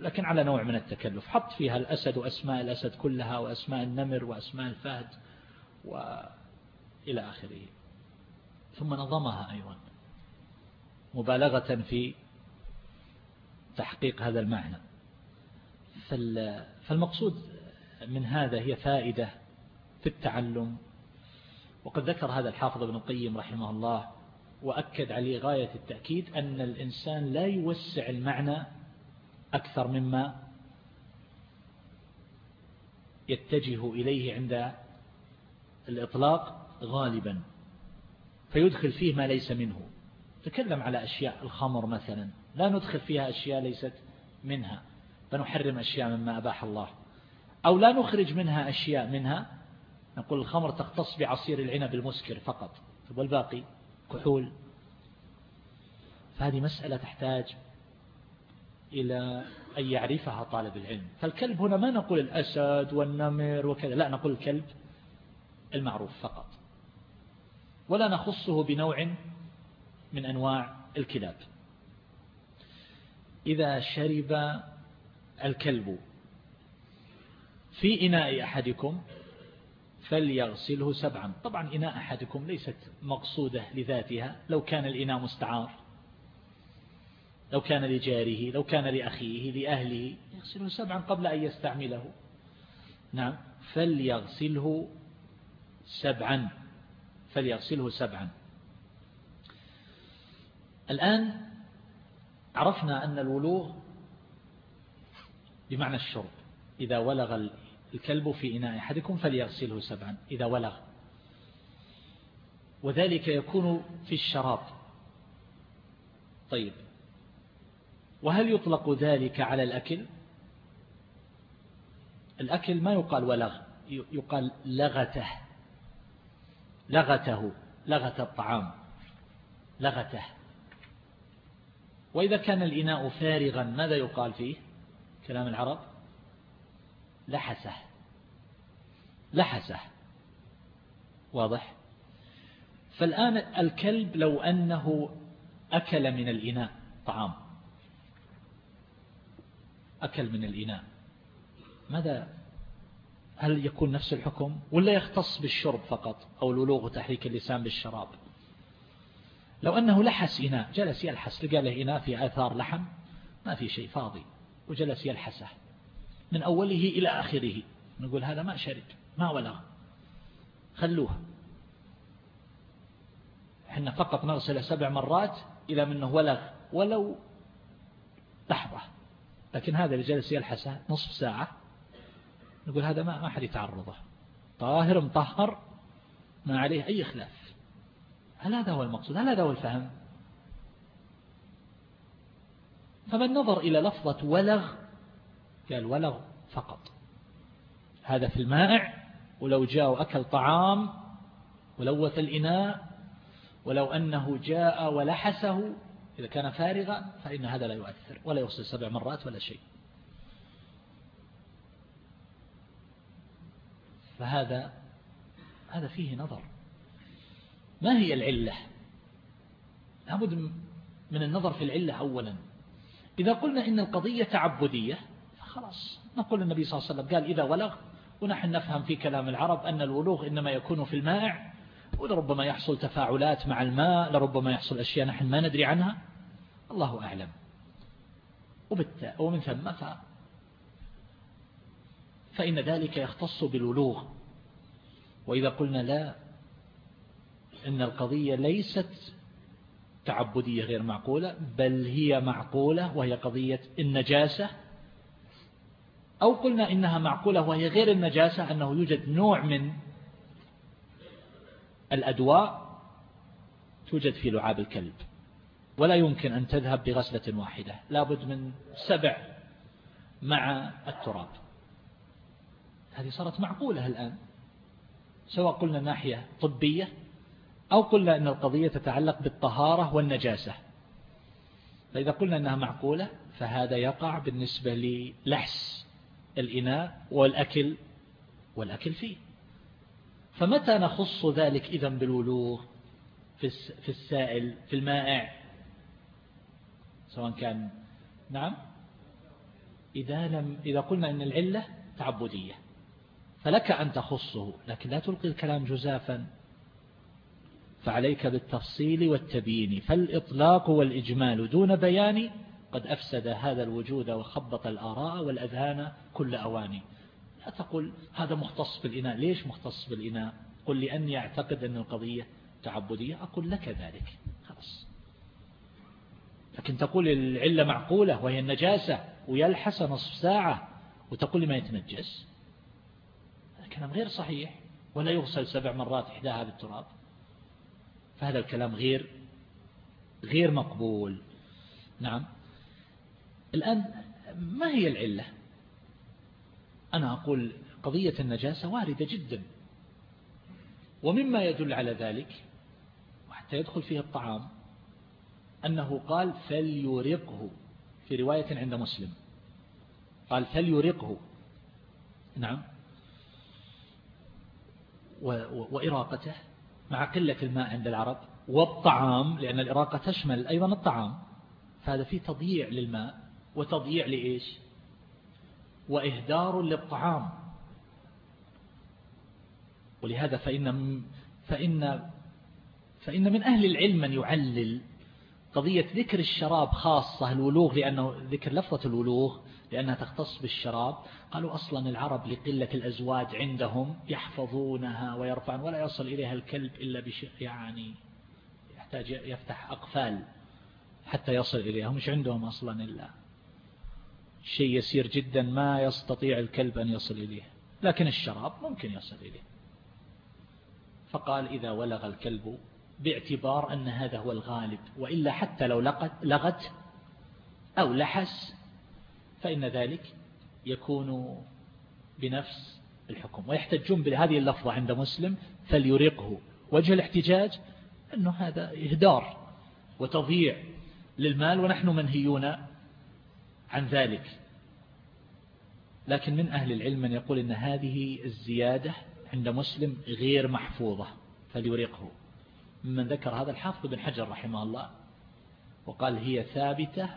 لكن على نوع من التكلف. حط فيها الأسد وأسماء الأسد كلها وأسماء النمر وأسماء الفهد وإلى آخره. ثم نظمها أيضا مبالغة في تحقيق هذا المعنى. فالمقصود من هذا هي فائدة في التعلم. وقد ذكر هذا الحافظ ابن القيم رحمه الله وأكد عليه غاية التأكيد أن الإنسان لا يوسع المعنى أكثر مما يتجه إليه عند الإطلاق غالبا فيدخل فيه ما ليس منه. تكلم على أشياء الخمر مثلا لا ندخل فيها أشياء ليست منها فنحرم أشياء مما أباح الله. أو لا نخرج منها أشياء منها نقول الخمر تختص بعصير العنب المسكر فقط والباقي كحول. فهذه مسألة تحتاج إلى أن يعرفها طالب العلم. فالكلب هنا ما نقول الأسد والنمر وكذا لا نقول الكلب المعروف فقط. ولا نخصه بنوع من أنواع الكلاب. إذا شرب الكلب في إناء أحدكم فليغسله سبعا. طبعا إناء أحدكم ليست مقصودة لذاتها لو كان الإناء مستعار. لو كان لجاره لو كان لأخيه لأهله يغسله سبعا قبل أن يستعمله. نعم. فليغسله سبعا. فليغسله سبعا. الآن عرفنا أن الولوغ بمعنى الشرب. إذا ولغ الكلب في إناء أحدكم فليغسله سبعا إذا ولغ. وذلك يكون في الشراب. طيب. وهل يطلق ذلك على الأكل؟ الأكل ما يقال ولغ يقال لغته لغته لغت الطعام لغته. وإذا كان الإناء فارغا ماذا يقال فيه؟ كلام العرب؟ لحسه لحسه. واضح؟ فالآن الكلب لو أنه أكل من الإناء طعام أكل من الإناء. ماذا؟ هل يكون نفس الحكم؟ ولا يختص بالشرب فقط أو الولوغ وتحريك اللسان بالشراب؟ لو أنه لحس إناء جلس يلحس لقى له إناء في آثار لحم ما في شيء فاضي وجلس يلحسه. من أوله إلى آخره. نقول هذا ما شرب ما ولغ خلوه. إحنا فقط نغسل سبع مرات إلى منه ولغ ولو لحظة. لكن هذا اللي جلس يلحسه نصف ساعة نقول هذا ما ما حد يتعرضه. طاهر مطهر ما عليه أي خلاف. هل هذا هو المقصود؟ هل هذا هو الفهم؟ فمن نظر إلى لفظة ولغ قال ولغ فقط. هذا في المائع ولو جاء وأكل طعام ولوث الإناء ولو أنه جاء ولحسه إذا كان فارغا فإن هذا لا يؤثر ولا يغسل سبع مرات ولا شيء. فهذا هذا فيه نظر. ما هي العلة؟ لابد من النظر في العلة أولا. إذا قلنا إن القضية تعبدية فخلاص نقول النبي صلى الله عليه وسلم قال إذا ولغ ونحن نفهم في كلام العرب أن الولوغ إنما يكون في المائع ولربما يحصل تفاعلات مع الماء لربما يحصل أشياء نحن ما ندري عنها. الله أعلم. ومن ثم ف فإن ذلك يختص بالولوغ. وإذا قلنا لا أن القضية ليست تعبدية غير معقولة بل هي معقولة وهي قضية النجاسة. أو قلنا إنها معقولة وهي غير النجاسة أنه يوجد نوع من الأدواء توجد في لعاب الكلب. ولا يمكن أن تذهب بغسلة واحدة. لابد من سبع مع التراب. هذه صارت معقولة الآن. سواء قلنا ناحية طبية أو قلنا أن القضية تتعلق بالطهارة والنجاسة. فإذا قلنا أنها معقولة فهذا يقع بالنسبة للحس الإناء والأكل والأكل فيه. فمتى نخص ذلك إذا بالولوغ في السائل في المائع؟ سواء كان نعم إذا, لم إذا قلنا أن العلة تعبدية فلك أن تخصه لكن لا تلقي الكلام جزافا. فعليك بالتفصيل والتبيين فالإطلاق والإجمال دون بيان قد أفسد هذا الوجود وخبط الآراء والأذهان كل أواني. لا تقول هذا مختص بالإناء. ليش مختص بالإناء؟ قل لأني أعتقد أن القضية تعبدية أقول لك ذلك. لكن تقول العلة معقولة وهي النجاسة ويلحس نصف ساعة وتقول ما يتنجس. هذا كلام غير صحيح. ولا يغسل سبع مرات إحداها بالتراب. فهذا الكلام غير غير مقبول. نعم. الآن ما هي العلة؟ أنا أقول قضية النجاسة واردة جدا. ومما يدل على ذلك وحتى يدخل فيه الطعام أنه قال فليرقه في رواية عند مسلم. قال فليرقه. نعم. وإراقته مع قلة الماء عند العرب والطعام لأن الإراقة تشمل أيضا الطعام. فهذا فيه تضييع للماء وتضييع لإيش؟ وإهدار للطعام. ولهذا فإن, فإن, فإن من أهل العلم من يعلل قضية ذكر الشراب خاصة الولوغ لأنه ذكر لفظة الولوغ لأنها تختص بالشراب. قالوا أصلا العرب لقلة الأزواج عندهم يحفظونها ويرفعون ولا يصل إليها الكلب إلا بشيء يعني يحتاج يفتح أقفال حتى يصل إليها. مش عندهم أصلا إلا شيء يسير جدا ما يستطيع الكلب أن يصل إليه. لكن الشراب ممكن يصل إليه. فقال إذا ولغ الكلب باعتبار أن هذا هو الغالب وإلا حتى لو لغت, أو لحس فإن ذلك يكون بنفس الحكم. ويحتجون بهذه اللفظة عند مسلم فليرقه. وجه الاحتجاج أنه هذا إهدار وتضييع للمال ونحن منهيون عن ذلك. لكن من أهل العلم من يقول أن هذه الزيادة عند مسلم غير محفوظة فليرقه. ممن ذكر هذا الحافظ بن حجر رحمه الله وقال هي ثابتة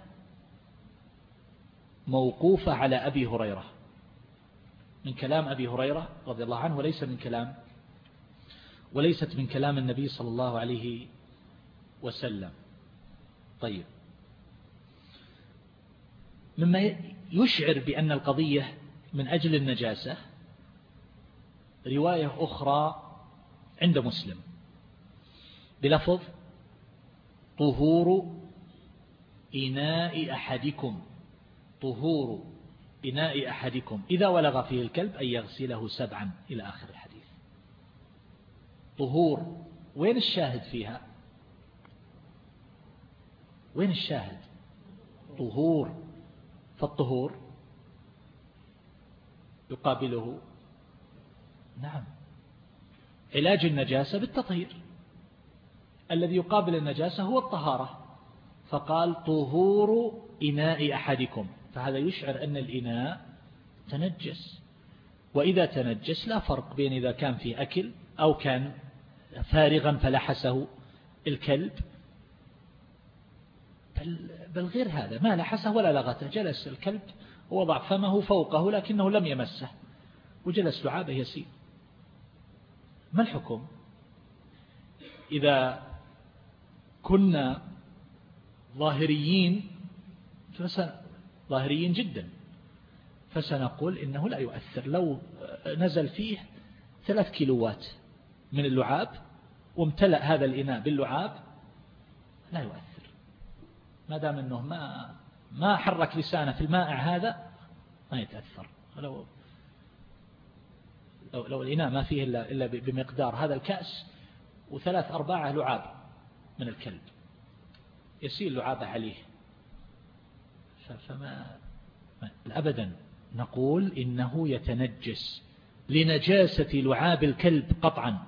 موقوفة على أبي هريرة. من كلام أبي هريرة رضي الله عنه وليس من كلام وليست من كلام النبي صلى الله عليه وسلم. طيب. مما يشعر بأن القضية من أجل النجاسة رواية أخرى عند مسلم. بلفظ طهور إناء أحدكم. طهور إناء أحدكم. إذا ولغ فيه الكلب أن يغسله سبعا إلى آخر الحديث. طهور. وين الشاهد فيها؟ وين الشاهد؟ طهور. فالطهور يقابله؟ نعم. علاج النجاسة بالتطهير. الذي يقابل النجاسة هو الطهارة. فقال طهور إناء أحدكم. فهذا يشعر أن الإناء تنجس. وإذا تنجس لا فرق بين إذا كان فيه أكل أو كان فارغا فلحسه الكلب. بل, بل غير هذا ما لحسه ولا لغته جلس الكلب ووضع فمه فوقه لكنه لم يمسه وجلس لعابه يسير. ما الحكم؟ إذا كنا ظاهريين ظاهريين جدا. فسنقول إنه لا يؤثر. لو نزل فيه ثلاث كيلوات من اللعاب وامتلأ هذا الإناء باللعاب لا يؤثر. ما دام أنه ما ما حرك لسانه في المائع هذا ما يتأثر. لو لو, لو الإناء ما فيه إلا, إلا بمقدار هذا الكأس وثلاث أرباعه لعاب. من الكلب. يسيل لعابه عليه. فما أبدا نقول إنه يتنجس لنجاسة لعاب الكلب قطعا.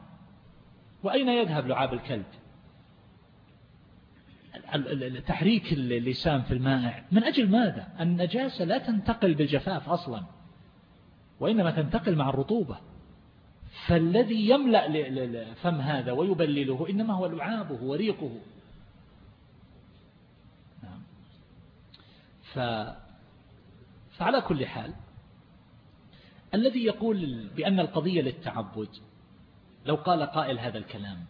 وأين يذهب لعاب الكلب؟ تحريك اللسان في المائع. من أجل ماذا؟ النجاسة لا تنتقل بالجفاف أصلا. وإنما تنتقل مع الرطوبة. فالذي يملأ فم هذا ويبلله إنما هو لعابه وريقه. نعم. ف... فعلى كل حال الذي يقول بأن القضية للتعبد لو قال قائل هذا الكلام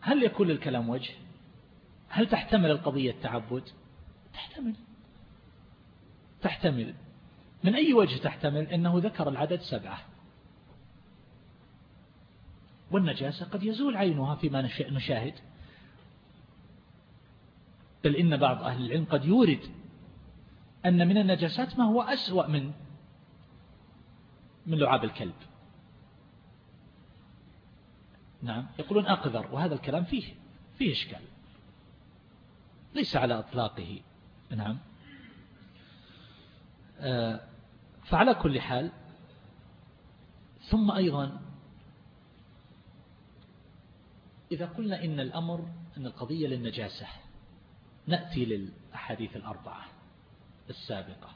هل يكون للكلام وجه؟ هل تحتمل القضية التعبد؟ تحتمل. تحتمل. من أي وجه تحتمل؟ إنه ذكر العدد سبعة. والنجاسة قد يزول عينها فيما نشاهد. بل إن بعض أهل العلم قد يورد أن من النجاسات ما هو أسوأ من من لعاب الكلب. نعم يقولون أقذر وهذا الكلام فيه فيه إشكال. ليس على أطلاقه. نعم. آه، فعلى كل حال ثم أيضا إذا قلنا إن الأمر أن القضية للنجاسة نأتي للأحاديث الأربعة السابقة.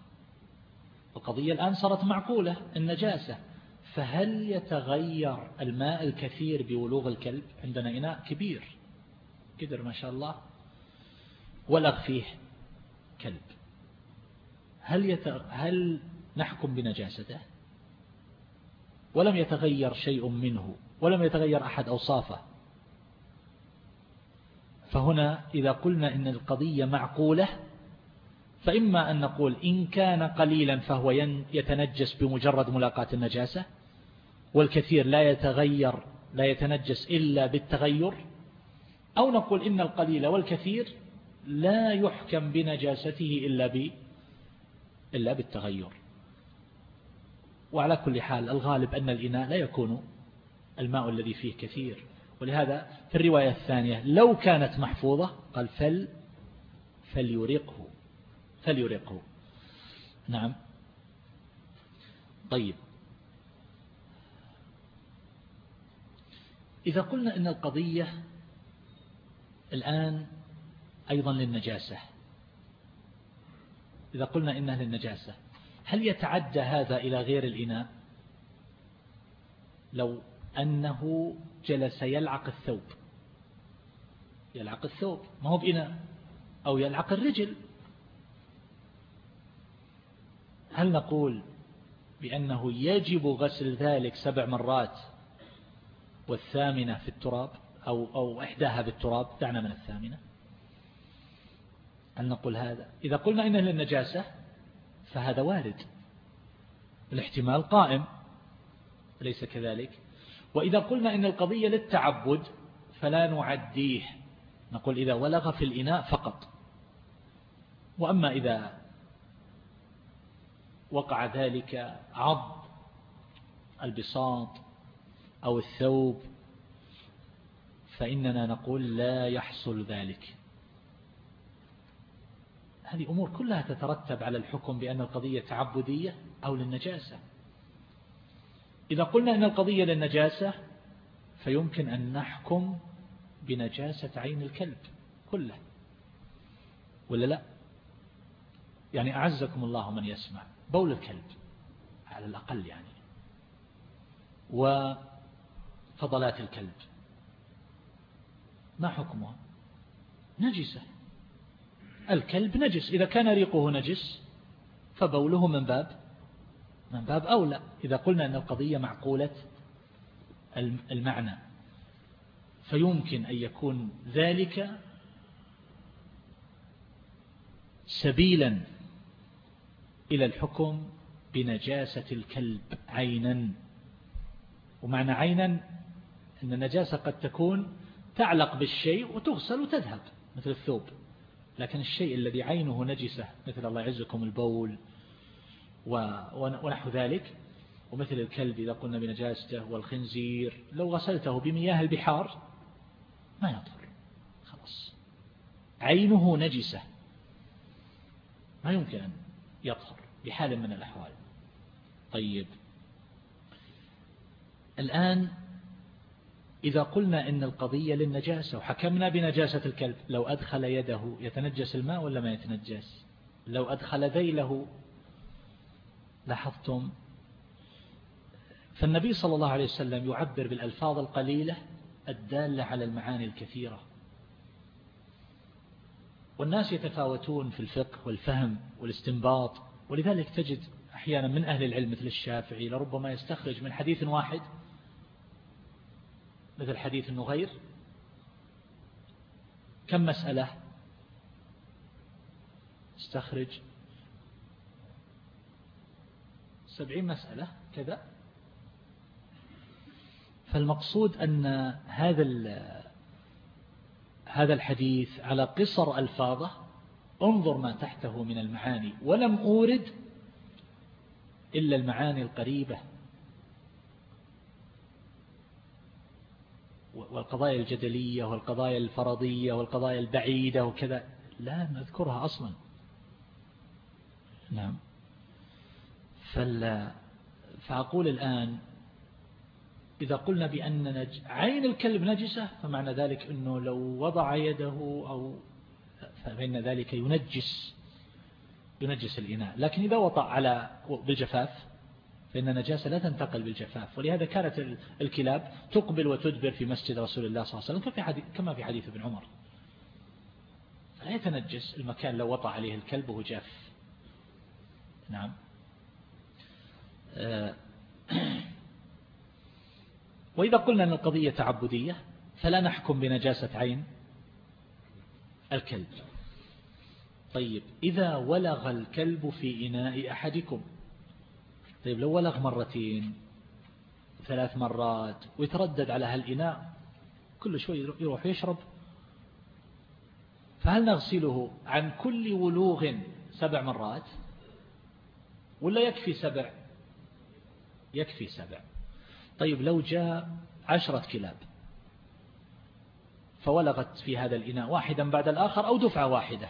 القضية الآن صارت معقولة النجاسة. فهل يتغير الماء الكثير بولوغ الكلب؟ عندنا إناء كبير. قدر ما شاء الله. ولغ فيه كلب. هل, يت... هل نحكم بنجاسته؟ ولم يتغير شيء منه. ولم يتغير أحد أوصافه. فهنا إذا قلنا إن القضية معقولة فإما أن نقول إن كان قليلا فهو يتنجس بمجرد ملاقاة النجاسة والكثير لا يتغير لا يتنجس إلا بالتغير أو نقول إن القليل والكثير لا يحكم بنجاسته إلا ب إلا بالتغير. وعلى كل حال الغالب أن الإناء لا يكون الماء الذي فيه كثير. ولهذا في الرواية الثانية لو كانت محفوظة قال فل فليرقه فليرقه نعم. طيب. إذا قلنا أن القضية الآن أيضا للنجاسة إذا قلنا إنها للنجاسة هل يتعدى هذا إلى غير الإناء؟ لو أنه جلس يلعق الثوب. يلعق الثوب. ما هو بإناء. أو يلعق الرجل. هل نقول بأنه يجب غسل ذلك سبع مرات والثامنة في التراب؟ أو, أو إحداها بالتراب دعنا من الثامنة. أن نقول هذا؟ إذا قلنا إنه للنجاسة فهذا وارد. الاحتمال قائم. ليس كذلك. وإذا قلنا إن القضية للتعبد فلا نعديه. نقول إذا ولغ في الإناء فقط. وأما إذا وقع ذلك عض البساط أو الثوب فإننا نقول لا يحصل ذلك. هذه أمور كلها تترتب على الحكم بأن القضية تعبدية أو للنجاسة. إذا قلنا أن القضية للنجاسة فيمكن أن نحكم بنجاسة عين الكلب كله. ولا لا؟ يعني أعزكم الله من يسمع بول الكلب على الأقل يعني وفضلات الكلب. ما حكمها؟ نجسة. الكلب نجس. إذا كان ريقه نجس فبوله من باب من باب أولى. إذا قلنا أن القضية معقولة المعنى. فيمكن أن يكون ذلك سبيلا إلى الحكم بنجاسة الكلب عينا. ومعنى عينا إن النجاسة قد تكون تعلق بالشيء وتغسل وتذهب مثل الثوب. لكن الشيء الذي عينه نجسة مثل الله يعزكم البول ونحو ذلك ومثل الكلب إذا قلنا بنجاسته والخنزير لو غسلته بمياه البحار ما يطهر خلاص. عينه نجسة. ما يمكن أن يطهر بحال من الأحوال. طيب. الآن إذا قلنا إن القضية للنجاسة وحكمنا بنجاسة الكلب لو أدخل يده يتنجس الماء ولا ما يتنجس؟ لو أدخل ذيله لاحظتم فالنبي صلى الله عليه وسلم يعبر بالألفاظ القليلة الدالة على المعاني الكثيرة. والناس يتفاوتون في الفقه والفهم والاستنباط ولذلك تجد أحيانا من أهل العلم مثل الشافعي لربما يستخرج من حديث واحد مثل حديث النغير. كم مسألة؟ استخرج. سبعين مسألة كذا. فالمقصود أن هذا هذا الحديث على قصر ألفاظه. انظر ما تحته من المعاني. ولم أورد إلا المعاني القريبة والقضايا الجدلية والقضايا الفرضية والقضايا البعيدة وكذا. لا نذكرها أصلا. نعم. فأقول الآن إذا قلنا بأن. عين الكلب نجسة فمعنى ذلك أنه لو وضع يده أو فإن ذلك ينجس ينجس الإناء. لكن إذا وطأ على بالجفاف فإن النجاسة لا تنتقل بالجفاف. ولهذا كانت الكلاب تقبل وتدبر في مسجد رسول الله صلى الله عليه وسلم كما في حديث ابن عمر. فلا يتنجس المكان لو وطأ عليه الكلب وهو جاف. نعم. آه، *clears throat* وإذا قلنا أن القضية تعبدية فلا نحكم بنجاسة عين الكلب. طيب إذا ولغ الكلب في إناء أحدكم. طيب لو ولغ مرتين ثلاث مرات ويتردد على هالإناء كل شوي يروح يشرب. فهل نغسله عن كل ولوغ سبع مرات؟ ولا يكفي سبع؟ يكفي سبع. طيب لو جاء عشرة كلاب فولغت في هذا الإناء واحدا بعد الآخر أو دفعة واحدة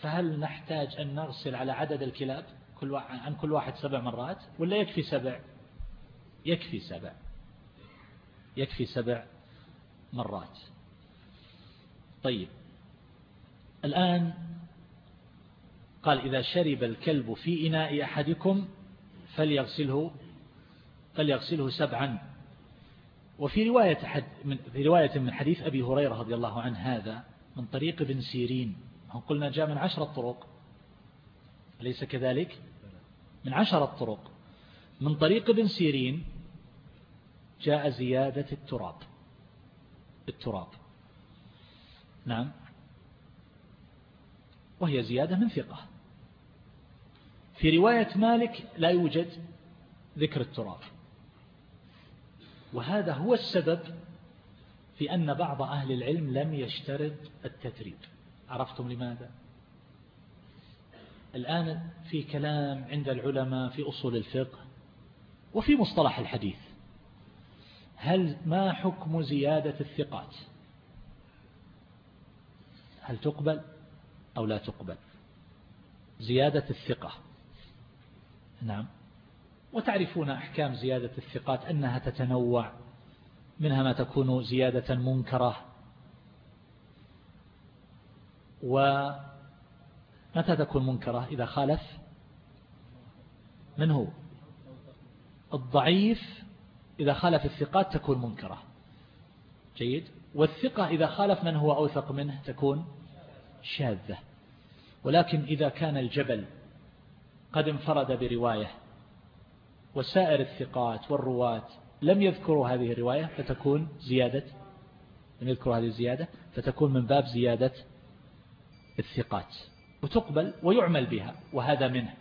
فهل نحتاج أن نغسل على عدد الكلاب كل عن كل واحد سبع مرات ولا يكفي سبع؟ يكفي سبع. يكفي سبع مرات. طيب. الآن قال إذا شرب الكلب في إناء أحدكم فليغسله فليغسله سبعا. وفي رواية حد من في رواية من حديث أبي هريرة رضي الله عنه هذا من طريق ابن سيرين. قلنا جاء من عشرة طرق أليس كذلك؟ من عشرة طرق من طريق ابن سيرين جاء زيادة التراب. التراب. نعم. وهي زيادة من ثقة. في رواية مالك لا يوجد ذكر التراب. وهذا هو السبب في أن بعض أهل العلم لم يشترط التتريب. عرفتم لماذا؟ الآن في كلام عند العلماء في أصول الفقه وفي مصطلح الحديث. هل ما حكم زيادة الثقات؟ هل تقبل أو لا تقبل؟ زيادة الثقة. نعم. وتعرفون أحكام زيادة الثقات أنها تتنوع منها ما تكون زيادة منكرة. ومتى تكون منكرة؟ إذا خالف من هو؟ الضعيف إذا خالف الثقات تكون منكرة. جيد. والثقة إذا خالف من هو أوثق منه تكون شاذة. ولكن إذا كان الجبل قد انفرد برواية وسائر الثقات والرواة لم يذكروا هذه الرواية فتكون زيادة. لم يذكروا هذه الزيادة فتكون من باب زيادة الثقات. وتقبل ويعمل بها وهذا منه.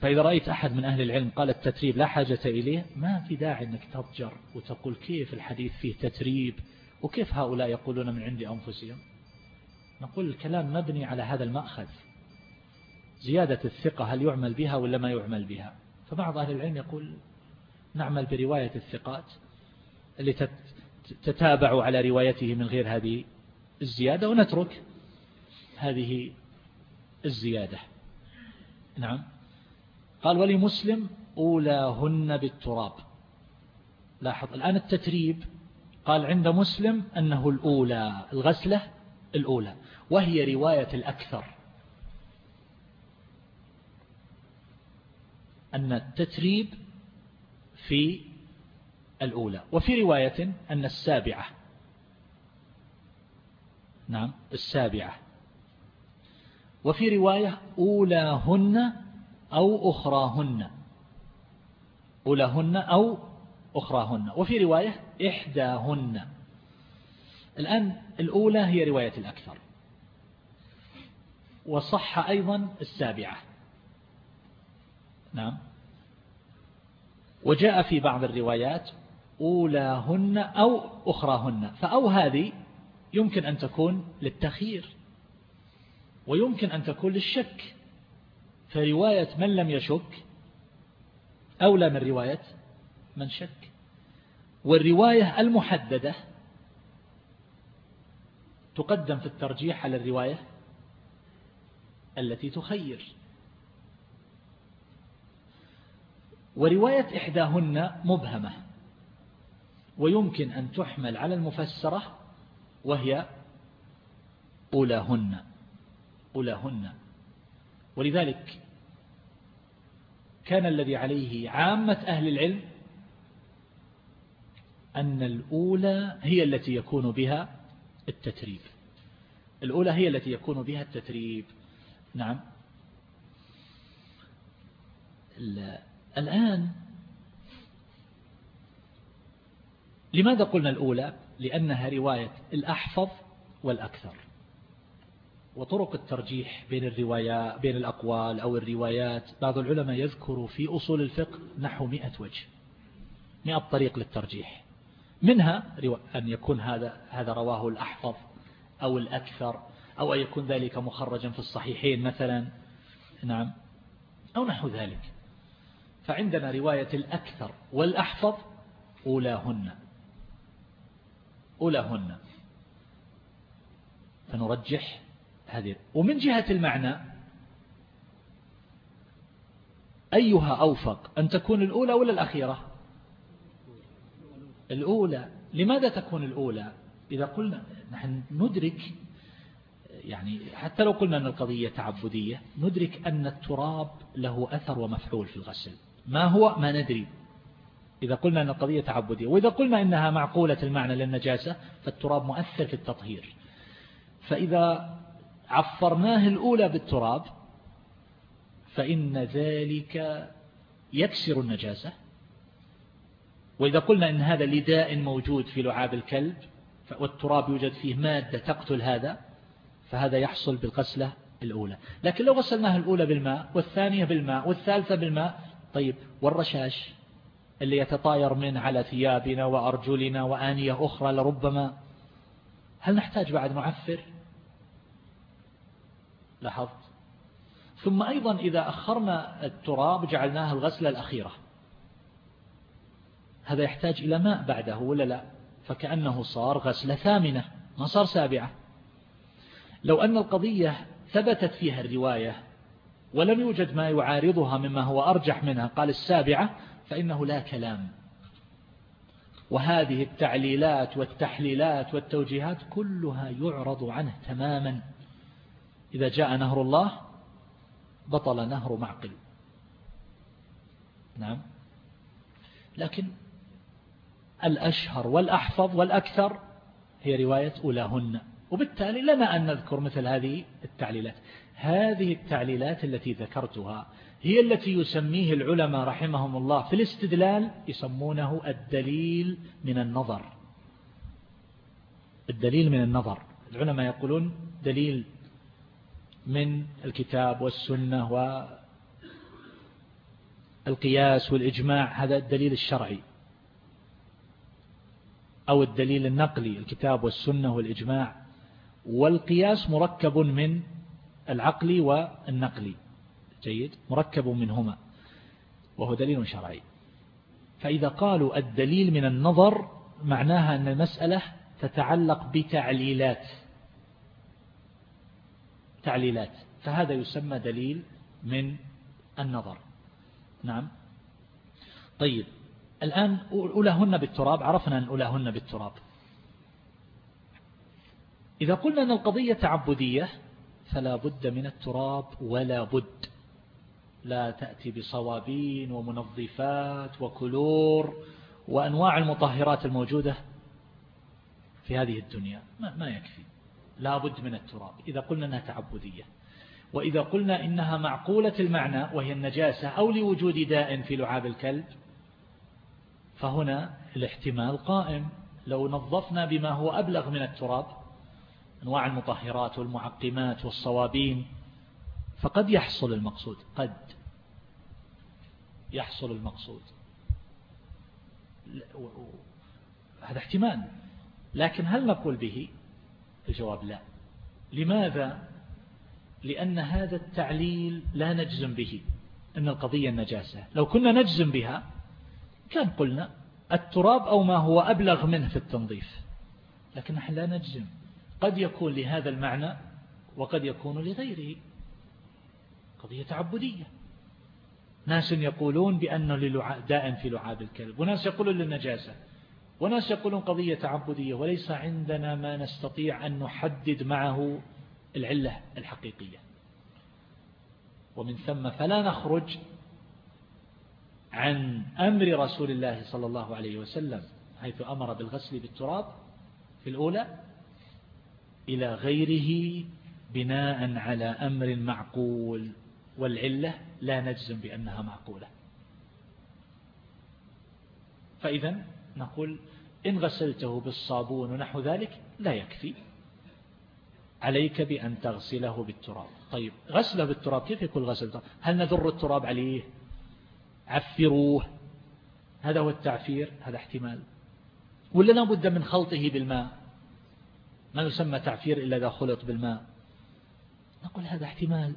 فإذا رأيت أحد من أهل العلم قال التتريب لا حاجة إليه ما في داعي أنك تضجر وتقول كيف الحديث فيه تتريب؟ وكيف هؤلاء يقولون من عند أنفسهم؟ نقول الكلام مبني على هذا المأخذ. زيادة الثقة هل يعمل بها ولا ما يعمل بها؟ فبعض أهل العلم يقول نعمل برواية الثقات اللي تتابع على روايته من غير هذه الزيادة ونترك هذه الزيادة. نعم. قال ولمسلم أولاهن بالتراب. لاحظ الآن التتريب. قال عند مسلم أنه الأولى الغسلة الأولى وهي رواية الأكثر. أن التتريب في الأولى وفي رواية أن السابعة. نعم السابعة. وفي رواية أولاهن أو أخراهن. أولاهن أو أخراهن. وفي رواية إحداهن. الآن الأولى هي رواية الأكثر. وصح أيضا السابعة. نعم. وجاء في بعض الروايات أولاهن أو أخراهن فأو هذه يمكن أن تكون للتخيير ويمكن أن تكون للشك فرواية من لم يشك أولى من رواية من شك. والرواية المحددة تقدم في الترجيح على الرواية التي تخير. ورواية إحداهن مبهمة. ويمكن أن تحمل على المفسرة وهي أولاهن. أولاهن. ولذلك كان الذي عليه عامة أهل العلم أن الأولى هي التي يكون بها التتريب. الأولى هي التي يكون بها التتريب. نعم. الآن. لماذا قلنا الأولى؟ لأنها رواية الأحفظ والأكثر. وطرق الترجيح بين الروايات بين الأقوال أو الروايات بعض العلماء يذكر في أصول الفقه نحو مئة وجه مئة طريق للترجيح. منها أن يكون هذا هذا رواه الأحفظ أو الأكثر أو أن يكون ذلك مخرجا في الصحيحين مثلا. نعم. أو نحو ذلك. فعندنا رواية الأكثر والأحفظ أولاهن. أولاهن. فنرجح هذه. ومن جهة المعنى أيها أوفق أن تكون الأولى ولا الأخيرة؟ الأولى. لماذا تكون الأولى؟ إذا قلنا نحن ندرك يعني حتى لو قلنا أن القضية تعبدية ندرك أن التراب له أثر ومفعول في الغسل. ما هو ما ندري. إذا قلنا أن القضية تعبدية وإذا قلنا أنها معقولة المعنى للنجاسة فالتراب مؤثر في التطهير. فإذا عفرناه الأولى بالتراب فإن ذلك يكسر النجاسة. وإذا قلنا أن هذا لداء موجود في لعاب الكلب والتراب يوجد فيه مادة تقتل هذا فهذا يحصل بالغسلة الأولى. لكن لو غسلناها الأولى بالماء والثانية بالماء والثالثة بالماء طيب والرشاش اللي يتطاير من على ثيابنا وأرجلنا وآنية أخرى لربما هل نحتاج بعد معفر لاحظت. ثم أيضا إذا أخرنا التراب جعلناها الغسلة الأخيرة. هذا يحتاج إلى ماء بعده ولا لا؟ فكأنه صار غسلة ثامنة ما صار سابعة. لو أن القضية ثبتت فيها الرواية ولم يوجد ما يعارضها مما هو أرجح منها. قال السابعة فإنه لا كلام. وهذه التعليلات والتحليلات والتوجيهات كلها يعرض عنه تماما. إذا جاء نهر الله بطل نهر معقل. نعم. لكن الأشهر والأحفظ والأكثر هي رواية أولاهن. وبالتالي لنا أن نذكر مثل هذه التعليلات. هذه التعليلات التي ذكرتها هي التي يسميه العلماء رحمهم الله في الاستدلال يسمونه الدليل من النظر. الدليل من النظر. العلماء يقولون دليل من الكتاب والسنة القياس والإجماع هذا الدليل الشرعي. أو الدليل النقلي الكتاب والسنة والإجماع. والقياس مركب من العقل والنقل. جيد؟ مركب منهما. وهو دليل شرعي. فإذا قالوا الدليل من النظر معناها أن المسألة تتعلق بتعليلات. تعليلات. فهذا يسمى دليل من النظر. نعم. طيب. الآن أولاهن بالتراب. عرفنا أن أولاهن بالتراب. إذا قلنا أن القضية تعبدية فلا بد من التراب ولا بد. لا تأتي بصوابين ومنظفات وكلور وأنواع المطهرات الموجودة في هذه الدنيا. ما, يكفي. لا بد من التراب. إذا قلنا أنها تعبدية. وإذا قلنا إنها معقولة المعنى وهي النجاسة أو لوجود داء في لعاب الكلب فهنا الاحتمال قائم. لو نظفنا بما هو أبلغ من التراب أنواع المطهرات والمعقمات والصوابين فقد يحصل المقصود قد يحصل المقصود. هذا احتمال. لكن هل نقول به؟ الجواب لا. لماذا؟ لأن هذا التعليل لا نجزم به. أن القضية النجاسة. لو كنا نجزم بها كان قلنا التراب أو ما هو أبلغ منه في التنظيف. لكن نحن لا نجزم. قد يكون لهذا المعنى وقد يكون لغيره. قضية تعبدية. ناس يقولون بأنه داء في لعاب الكلب وناس يقولون للنجاسة وناس يقولون قضية تعبدية وليس عندنا ما نستطيع أن نحدد معه العلة الحقيقية. ومن ثم فلا نخرج عن أمر رسول الله صلى الله عليه وسلم حيث أمر بالغسل بالتراب في الأولى إلى غيره بناء على أمر معقول والعلة لا نجزم بأنها معقولة. فإذا نقول إن غسلته بالصابون ونحو ذلك لا يكفي. عليك بأن تغسله بالتراب. طيب غسله بالتراب كيف يكون غسل هل نذر التراب عليه؟ عفروه. هذا هو التعفير هذا احتمال. ولا لا بد من خلطه بالماء؟ ما يسمى تعفير إلا إذا خلط بالماء. نقول هذا احتمال.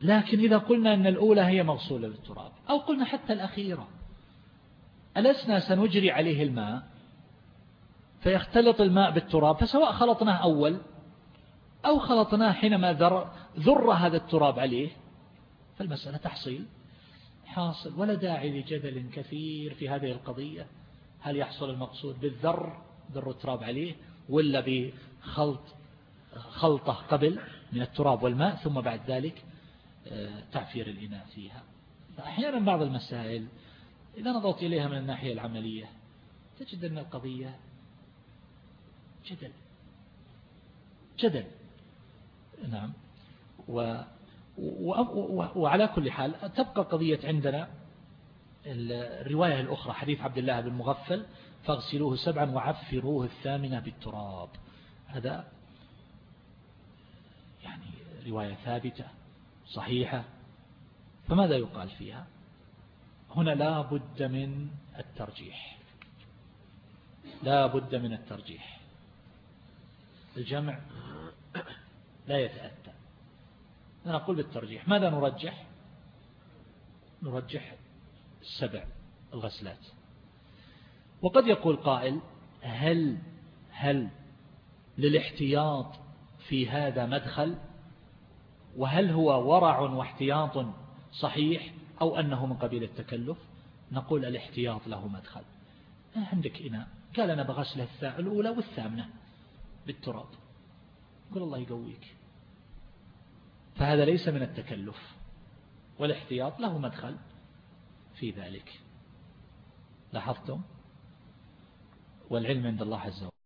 لكن إذا قلنا أن الأولى هي مغسولة بالتراب أو قلنا حتى الأخيرة. ألسنا سنجري عليه الماء فيختلط الماء بالتراب فسواء خلطناه أول أو خلطناه حينما ذر, ذر هذا التراب عليه فالمسألة تحصيل. حاصل. ولا داعي لجدل كثير في هذه القضية. هل يحصل المقصود بالذر ذر التراب عليه؟ ولا بخلط خلطة قبل من التراب والماء ثم بعد ذلك آه، تعفير الإناء فيها. فأحيانا بعض المسائل إذا نظرت إليها من الناحية العملية تجد أن القضية جدل. جدل. نعم. و وعلى كل حال تبقى قضية عندنا الرواية الأخرى حديث عبد الله بن مغفل فاغسلوه سبعا وعفروه الثامنة بالتراب. هذا يعني رواية ثابتة صحيحة. فماذا يقال فيها؟ هنا لا بد من الترجيح. لا بد من الترجيح. الجمع لا يتأتى. أنا أقول بالترجيح. ماذا نرجح؟ نرجح السبع الغسلات. وقد يقول قائل هل هل للاحتياط في هذا مدخل؟ وهل هو ورع واحتياط صحيح أو أنه من قبيل التكلف؟ نقول الاحتياط له مدخل. عندك إناء قال أنا بغسله الأولى والثامنة بالتراب. قل الله يقويك. فهذا ليس من التكلف. والاحتياط له مدخل في ذلك. لاحظتم؟ والعلم عند الله عز وجل.